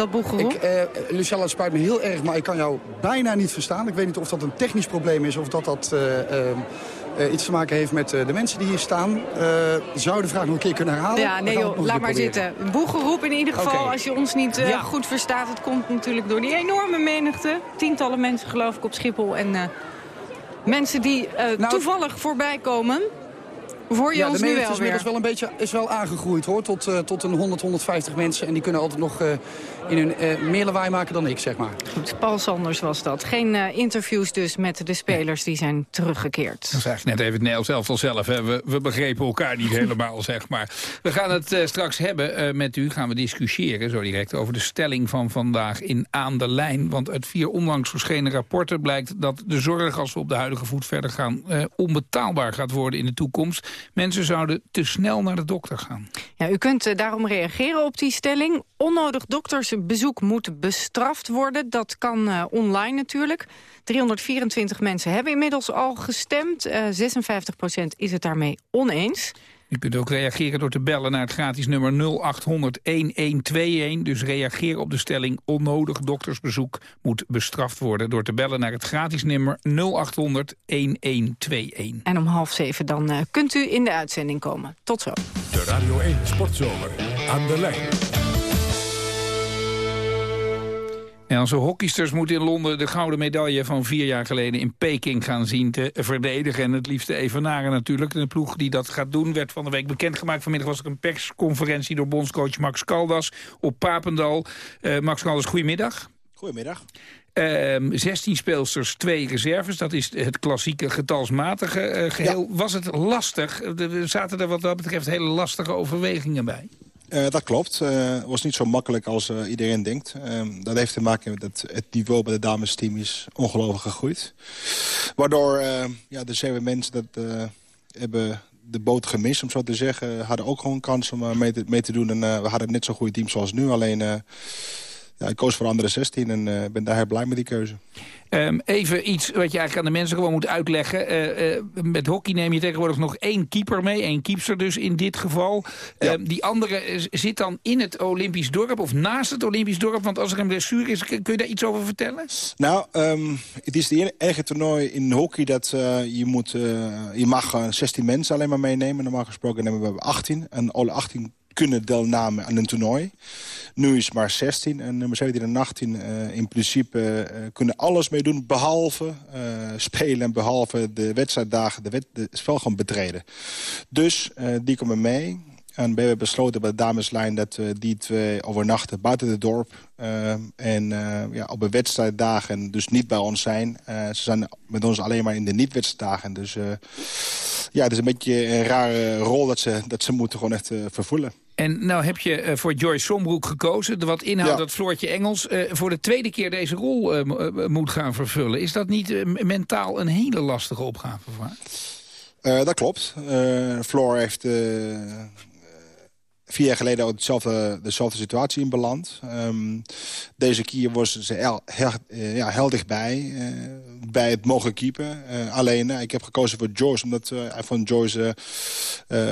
Dat uh, Lucella, het spijt me heel erg, maar ik kan jou bijna niet verstaan. Ik weet niet of dat een technisch probleem is of dat dat... Uh, iets te maken heeft met uh, de mensen die hier staan. Uh, zou je de vraag nog een keer kunnen herhalen? Ja, nee joh, laat maar zitten. Boegeroep in ieder geval, okay. als je ons niet ja. goed verstaat. Het komt natuurlijk door die enorme menigte. Tientallen mensen geloof ik op Schiphol. En mensen die nou, toevallig voorbij komen. Voor je ja, ons nu wel is weer? wel een beetje is wel aangegroeid hoor, tot, tot een 100, 150 mensen. En die kunnen altijd nog in hun uh, meer lawaai maken dan ik, zeg maar. Goed, Paul Sanders was dat. Geen interviews dus met de spelers die zijn teruggekeerd. Dat is eigenlijk net even het Nederlands elftal zelf. Hè. We, we, begrepen elkaar niet helemaal, zeg maar. We gaan het straks hebben met u, gaan we discussiëren zo direct... over de stelling van vandaag in Aan de Lijn. Want uit vier onlangs verschenen rapporten blijkt dat de zorg... als we op de huidige voet verder gaan, onbetaalbaar gaat worden in de toekomst... Mensen zouden te snel naar de dokter gaan. Ja, u kunt uh, daarom reageren op die stelling. Onnodig doktersbezoek moet bestraft worden. Dat kan uh, online natuurlijk. 324 mensen hebben inmiddels al gestemd. Uh, 56% is het daarmee oneens. U kunt ook reageren door te bellen naar het gratis nummer 0800-1121. Dus reageer op de stelling onnodig doktersbezoek moet bestraft worden... door te bellen naar het gratis nummer 0800-1121. En om half zeven dan uh, kunt u in de uitzending komen. Tot zo. De Radio 1 Sportzomer. Aan de lijn. En onze hockeysters moeten in Londen de gouden medaille van vier jaar geleden in Peking gaan zien te verdedigen. En het liefste evenaren natuurlijk. De ploeg die dat gaat doen werd van de week bekendgemaakt. Vanmiddag was er een persconferentie door bondscoach Max Caldas op Papendal. Uh, Max Caldas, goedemiddag. Goedemiddag. Uh, 16 speelsters, twee reserves. Dat is het klassieke getalsmatige uh, geheel. Ja. Was het lastig? Er zaten er wat dat betreft hele lastige overwegingen bij. Uh, dat klopt. Het was niet zo makkelijk als uh, iedereen denkt. dat heeft te maken met dat het niveau bij de damesteam is ongelooflijk gegroeid. Waardoor ja, de zeven mensen dat hebben de boot gemist, om zo te zeggen. Hadden ook gewoon kans om mee te, mee, te, doen. En we hadden net zo'n goed team zoals nu. Alleen ja, ik koos voor andere 16 en ben daar heel blij met die keuze. Um, even iets wat je eigenlijk aan de mensen gewoon moet uitleggen. Uh, uh, met hockey neem je tegenwoordig nog één keeper mee. één keepster dus in dit geval. Ja. Um, die andere zit dan in het Olympisch dorp of naast het Olympisch dorp. Want als er een blessure is, kun je daar iets over vertellen? Nou, um, het is de enige toernooi in hockey dat uh, je moet... je mag 16 mensen alleen maar meenemen. Normaal gesproken nemen we 18. En alle 18 kunnen deelnemen aan een toernooi. Nu is maar 16 en nummer 17 en 18 uh, in principe uh, kunnen alles meedoen... behalve uh, spelen en behalve de wedstrijddagen de, wet, de spel gaan betreden. Dus die komen mee. En we hebben besloten bij de dameslijn dat we die twee overnachten buiten het dorp. En ja, op de wedstrijddagen dus niet bij ons zijn. Ze zijn met ons alleen maar in de niet-wedstrijddagen. Dus ja, het is een beetje een rare rol dat ze, dat ze moeten gewoon echt vervullen. En nou heb je uh, voor Joyce Sombroek gekozen. Wat inhoudt Ja. dat Floortje Engels uh, voor de tweede keer deze rol uh, moet gaan vervullen. Is dat niet mentaal een hele lastige opgave voor haar? Uh, dat klopt. Uh, Floor heeft uh, vier jaar geleden ook dezelfde, dezelfde situatie in beland. Um, deze keer was ze heel, uh, ja, dichtbij. Niet bij het mogen keepen. alleen, ik heb gekozen voor Joyce, omdat hij van Joyce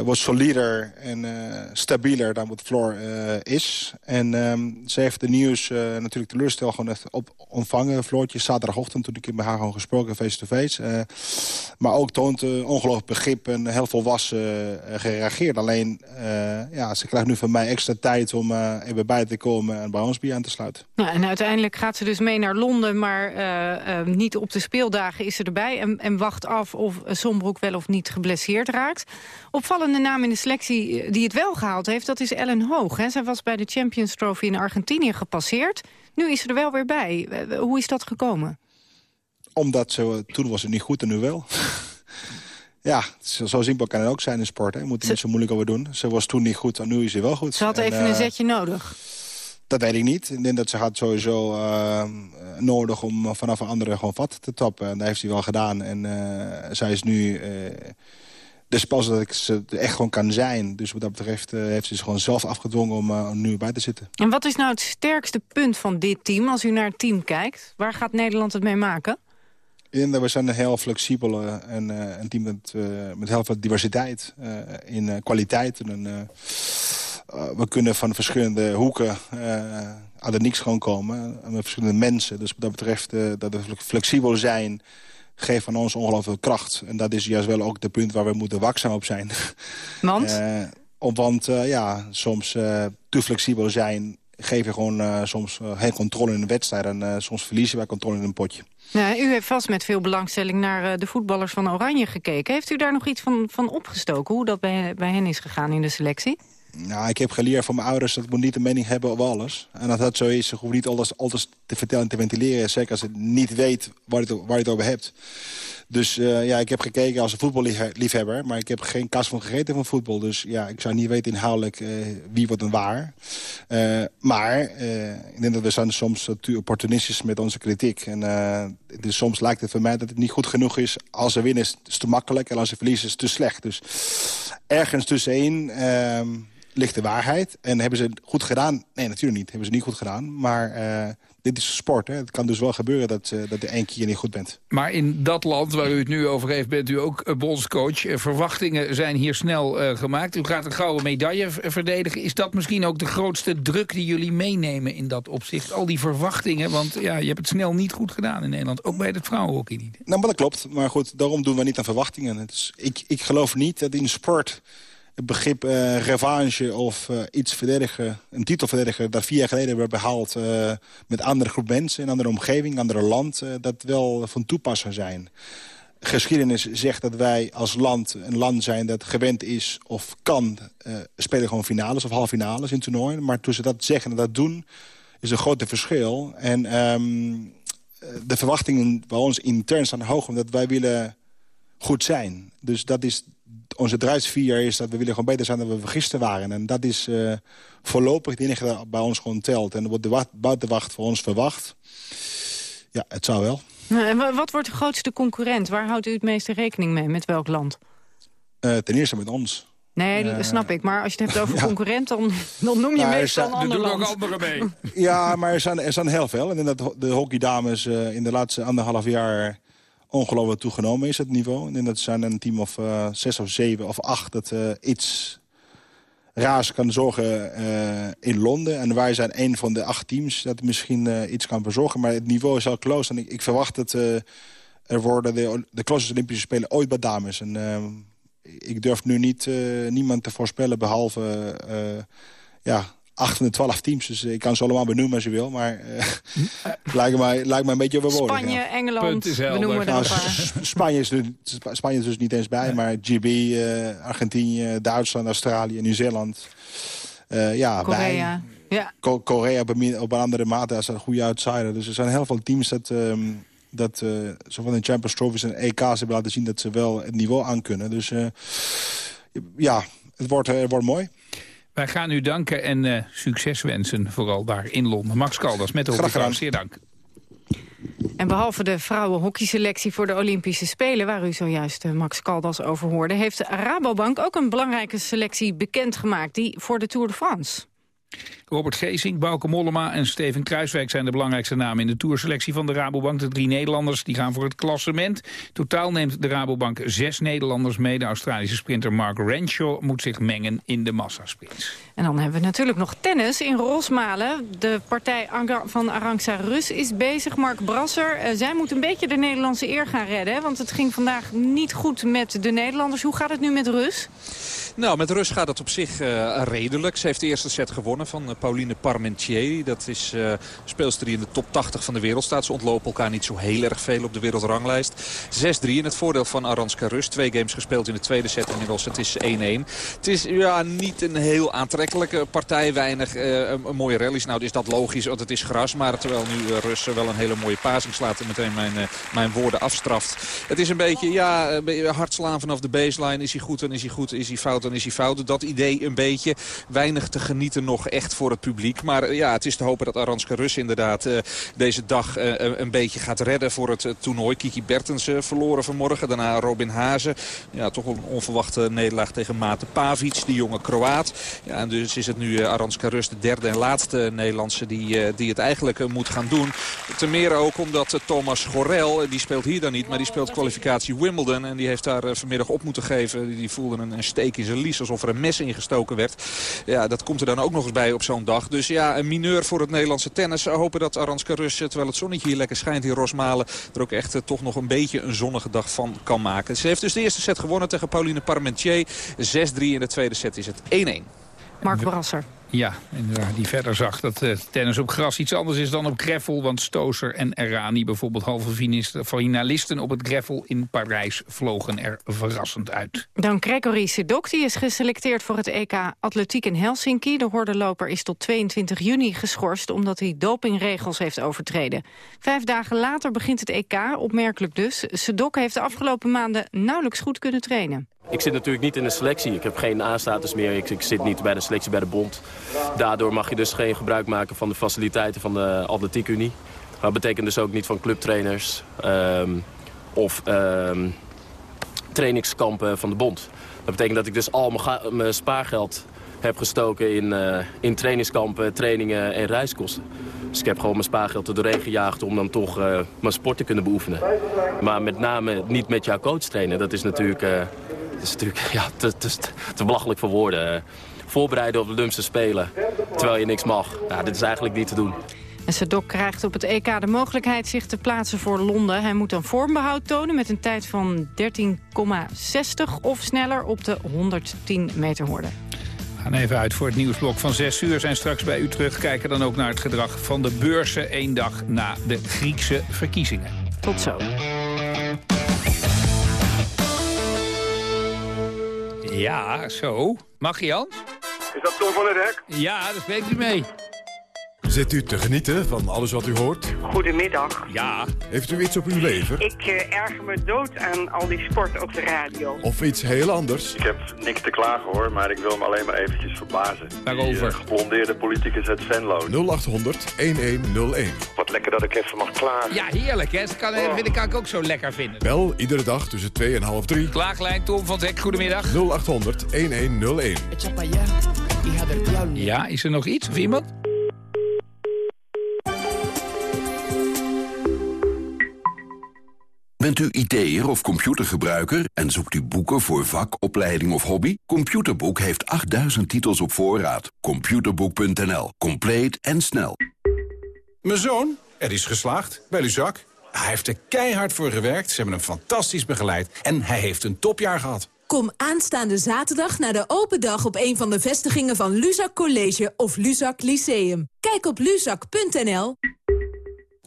wat solider en stabieler dan wat Floor is. En ehm, ze heeft de nieuws natuurlijk teleurstel gewoon echt op ontvangen. Floortje zaterdagochtend toen ik met haar gewoon gesproken face-to-face. maar ook toont ongelooflijk begrip en heel volwassen gereageerd. Alleen, ja, ze krijgt nu van mij extra tijd om even bij te komen en bij ons bij aan te sluiten. En uiteindelijk gaat ze dus mee naar Londen, maar uh, uh, niet op de speeldagen is ze erbij. En, en wacht af of Sombroek wel of niet geblesseerd raakt. Opvallende naam in de selectie eh, die het wel gehaald heeft, dat is Ellen Hoog. Hè. Zij was bij de Champions Trophy in Argentinië gepasseerd. Nu is ze er wel weer bij. Hoe is dat gekomen? Omdat ze, toen was het niet goed en nu wel. Ja, zo simpel kan het ook zijn in sport. Hè. Je moet er niet zo moeilijk over doen. Ze was toen niet goed en nu is ze wel goed. Ze had even een zetje nodig. Dat weet ik niet. Ik denk dat ze had sowieso uh, nodig om vanaf een andere gewoon vat te tappen. En dat heeft hij wel gedaan. En uh, zij is nu uh, de pas dat ik ze echt gewoon kan zijn. Dus wat dat betreft heeft ze zich gewoon zelf afgedwongen om nu bij te zitten. En wat is nou het sterkste punt van dit team als u naar het team kijkt? Waar gaat Nederland het mee maken? In, we zijn een heel flexibel en een team met, met heel veel diversiteit in kwaliteit. En, eh, we kunnen van verschillende hoeken uh, aan de niks gewoon komen. Met verschillende mensen. Dus wat dat betreft uh, dat we flexibel zijn geeft van ons ongelooflijk kracht. En dat is juist wel ook de punt waar we moeten waakzaam op zijn. Want? want ja, soms te flexibel zijn geef je gewoon soms geen controle in een wedstrijd. En soms verliezen wij controle in een potje. Nou, u heeft vast met veel belangstelling naar de voetballers van Oranje gekeken. Heeft u daar nog iets van, van opgestoken? Hoe dat bij, bij hen is gegaan in de selectie? Nou, ik heb geleerd van mijn ouders dat ik moet niet een mening hebben over alles. En dat dat zo is, hoef niet alles, alles te vertellen en te ventileren. Zeker als het niet weet waar je het, waar je het over hebt. Dus uh, ja, ik heb gekeken als een voetballiefhebber. Maar ik heb geen kast van gegeten van voetbal. Dus ja, ik zou niet weten inhoudelijk uh, wie wordt een waar. Uh, maar ik denk dat we zijn soms opportunistisch met onze kritiek. En dus soms lijkt het voor mij dat het niet goed genoeg is. Als ze winnen is het te makkelijk. En als ze verliezen is het te slecht. Dus ergens tussenin ehm, ligt de waarheid. En hebben ze het goed gedaan? Nee, natuurlijk niet. Hebben ze niet goed gedaan. Maar dit is sport. Hè. Het kan dus wel gebeuren dat, uh, dat je één keer niet goed bent. Maar in dat land waar u het nu over heeft, bent u ook bondscoach. Eh, verwachtingen zijn hier snel uh, gemaakt. U gaat een gouden medaille verdedigen. Is dat misschien ook de grootste druk die jullie meenemen in dat opzicht? Al die verwachtingen, want ja, je hebt het snel niet goed gedaan in Nederland. Ook bij het vrouwenhockey niet. Nou, maar dat klopt. Maar goed, daarom doen we niet aan verwachtingen. Het is, ik, ik geloof niet dat in sport het begrip uh, revanche of uh, iets verdedigen, een titel verdedigen... dat vier jaar geleden werd behaald uh, met andere groep mensen... in andere omgeving, andere land, dat wel van toepassing zijn. Geschiedenis zegt dat wij als land een land zijn dat gewend is of kan... spelen gewoon finales of halve finales in toernooien. Maar tussen dat zeggen en dat doen is een grote verschil. En um, de verwachtingen bij ons intern staan hoog... omdat wij willen goed zijn. Dus dat is onze drijfveer is dat we willen gewoon beter zijn dan we gisteren waren. En dat is uh, voorlopig het enige dat bij ons gewoon telt. En er wordt de buitenwacht voor ons verwacht. Ja, het zou wel. En wat wordt de grootste concurrent? Waar houdt u het meeste rekening mee? Met welk land? Uh, ten eerste met ons. Nee, dat snap ik. Maar als je het hebt over ja. concurrent, dan, dan noem je nou, meestal een ander land. Er doen ook anderen mee. ja, maar er zijn, er zijn heel veel. En dat de hockeydames uh, in de laatste anderhalf jaar ongelooflijk toegenomen is, het niveau. En dat zijn een team of uh, zes of zeven of acht dat uh, iets raars kan zorgen uh, in Londen. En wij zijn een van de acht teams dat misschien iets kan verzorgen. Maar het niveau is al close. En ik, ik verwacht dat er worden de, de Olympische Spelen ooit bij dames. En ik durf nu niet niemand te voorspellen behalve... ja, 8 en 12 teams. Dus ik kan ze allemaal benoemen als je wil. Maar uh, lijkt, mij, lijkt mij een beetje overbodig. Spanje, ja. Engeland, benoemen we nou, Spanje, is, Spanje is dus niet eens bij. Ja. Maar GB, uh, eh, Argentinië, Duitsland, Australië, Nieuw-Zeeland. Uh, ja, Korea. Ja. Ko Korea op een, op een andere mate als een goede outsider. Dus er zijn heel veel teams dat... Um, dat uh, zowel in Champions Trophies en EK's hebben laten zien... dat ze wel het niveau aan kunnen. Dus uh, ja, het wordt, het wordt mooi. Wij gaan u danken en uh, succes wensen, vooral daar in Londen. Max Caldas met de hockeyvrouw, zeer dank. En behalve de vrouwenhockeyselectie voor de Olympische Spelen... waar u zojuist uh, Max Caldas over hoorde... heeft Rabobank ook een belangrijke selectie bekendgemaakt... die voor de Tour de France. Robert Geesink, Bauke Mollema en Steven Kruiswijk zijn de belangrijkste namen in de tourselectie van de Rabobank. De drie Nederlanders die gaan voor het klassement. Totaal neemt de Rabobank zes Nederlanders mee. De Australische sprinter Mark Renshaw moet zich mengen in de massasprints. En dan hebben we natuurlijk nog tennis in Rosmalen. De partij van Arantxa Rus is bezig. Mark Brasser, uh, zij moet een beetje de Nederlandse eer gaan redden. Want het ging vandaag niet goed met de Nederlanders. Hoe gaat het nu met Rus? Nou, met Rus gaat het op zich uh, redelijk. Ze heeft de eerste set gewonnen van uh, Pauline Parmentier. Dat is uh, speelster die in de top 80 van de wereld staat. Ze ontlopen elkaar niet zo heel erg veel op de wereldranglijst. 6-3 in het voordeel van Aranska Rus. Twee games gespeeld in de tweede set inmiddels. Het is 1-1. Het is ja, niet een heel aantrekkelijke partij. Weinig een mooie rallies. Nou, is dat logisch, want het is gras. Maar terwijl nu Rus wel een hele mooie pasing slaat en meteen mijn, mijn woorden afstraft. Het is een beetje, ja, hard slaan vanaf de baseline. Is hij goed, dan is hij goed, is hij fout, dan is hij fout. Dat idee een beetje. Weinig te genieten nog echt voor het publiek. Maar eh, ja, het is te hopen dat Aranska Rus inderdaad uh, deze dag uh, een beetje gaat redden voor het toernooi. Kiki Bertens verloren vanmorgen. Daarna Robin Hazen. Ja, toch een onverwachte nederlaag tegen Mate Pavic, die jonge Kroaat. Ja, en dus is het nu Aranska Rus, de derde en laatste Nederlandse die, die het eigenlijk moet gaan doen. Ten meer ook omdat Thomas Gorel, die speelt hier dan niet, maar die speelt kwalificatie Wimbledon. En die heeft daar vanmiddag op moeten geven. Die voelde een steek in zijn lies alsof er een mes ingestoken werd. Ja, dat komt er dan ook nog eens bij op zo'n dag. Dus ja, een mineur voor het Nederlandse tennis. We hopen dat Aranska Rus, terwijl het zonnetje hier lekker schijnt in Rosmalen... er ook echt toch nog een beetje een zonnige dag van kan maken. Ze heeft dus de eerste set gewonnen tegen Pauline Parmentier. 6-3 in de tweede set is het 1-1. Mark Brasser. Ja, inderdaad, die verder zag dat uh, tennis op gras iets anders is dan op greffel. Want Stoser en Errani, bijvoorbeeld halve finalisten op het greffel in Parijs, vlogen er verrassend uit. Dan Gregory Sedok, die is geselecteerd voor het EK Atletiek in Helsinki. De hordenloper is tot 22 juni geschorst omdat hij dopingregels heeft overtreden. Vijf dagen later begint het EK, opmerkelijk dus. Sedok heeft de afgelopen maanden nauwelijks goed kunnen trainen. Ik zit natuurlijk niet in de selectie. Ik heb geen A-status meer. Ik, zit niet bij de selectie bij de bond. Daardoor mag je dus geen gebruik maken van de faciliteiten van de Atletiek Unie. Dat betekent dus ook niet van clubtrainers um, of um, trainingskampen van de bond. Dat betekent dat ik dus al mijn, spaargeld heb gestoken in, uh, in trainingskampen, trainingen en reiskosten. Dus ik heb gewoon mijn spaargeld er doorheen gejaagd om dan toch uh, mijn sport te kunnen beoefenen. Maar met name niet met jouw coach trainen. Dat is natuurlijk, dat is natuurlijk ja, te, te, te belachelijk voor woorden. voorbereiden op de Olympische Spelen, terwijl je niks mag. Ja, dit is eigenlijk niet te doen. En Sadok krijgt op het EK de mogelijkheid zich te plaatsen voor Londen. Hij moet dan vormbehoud tonen met een tijd van 13,60 of sneller op de 110 meter horde. We gaan even uit voor het nieuwsblok van 6 uur. Zijn straks bij u terug. Kijken dan ook naar het gedrag van de beurzen... één dag na de Griekse verkiezingen. Tot zo. Ja, zo. Mag je, Hans? Is dat Tom van het Hek? Ja, daar spreekt u mee. Zit u te genieten van alles wat u hoort? Goedemiddag. Ja. Heeft u iets op uw lever? Ik uh, erger me dood aan al die sport op de radio. Of iets heel anders? Ik heb niks te klagen hoor, maar ik wil me alleen maar eventjes verbazen. Waarover? Die uh, geblondeerde politicus uit Venlo. 0800 1101. Wat lekker dat ik even mag klagen. Ja, heerlijk hè. Dat kan, oh. vind ik ook zo lekker vinden. Wel, iedere dag tussen 2 en half 3. Klaaglijn Tom van Zek, goedemiddag. 0800 1101. Ja, is er nog iets of iemand? Bent u IT'er of computergebruiker en zoekt u boeken voor vak, opleiding of hobby? Computerboek heeft 8000 titels op voorraad. Computerboek.nl. Compleet en snel. Mijn zoon, er is geslaagd bij Luzak. Hij heeft er keihard voor gewerkt, ze hebben hem fantastisch begeleid... en hij heeft een topjaar gehad. Kom aanstaande zaterdag naar de open dag op een van de vestigingen van Luzak College of Luzak Lyceum. Kijk op luzak.nl.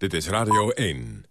Dit is Radio 1.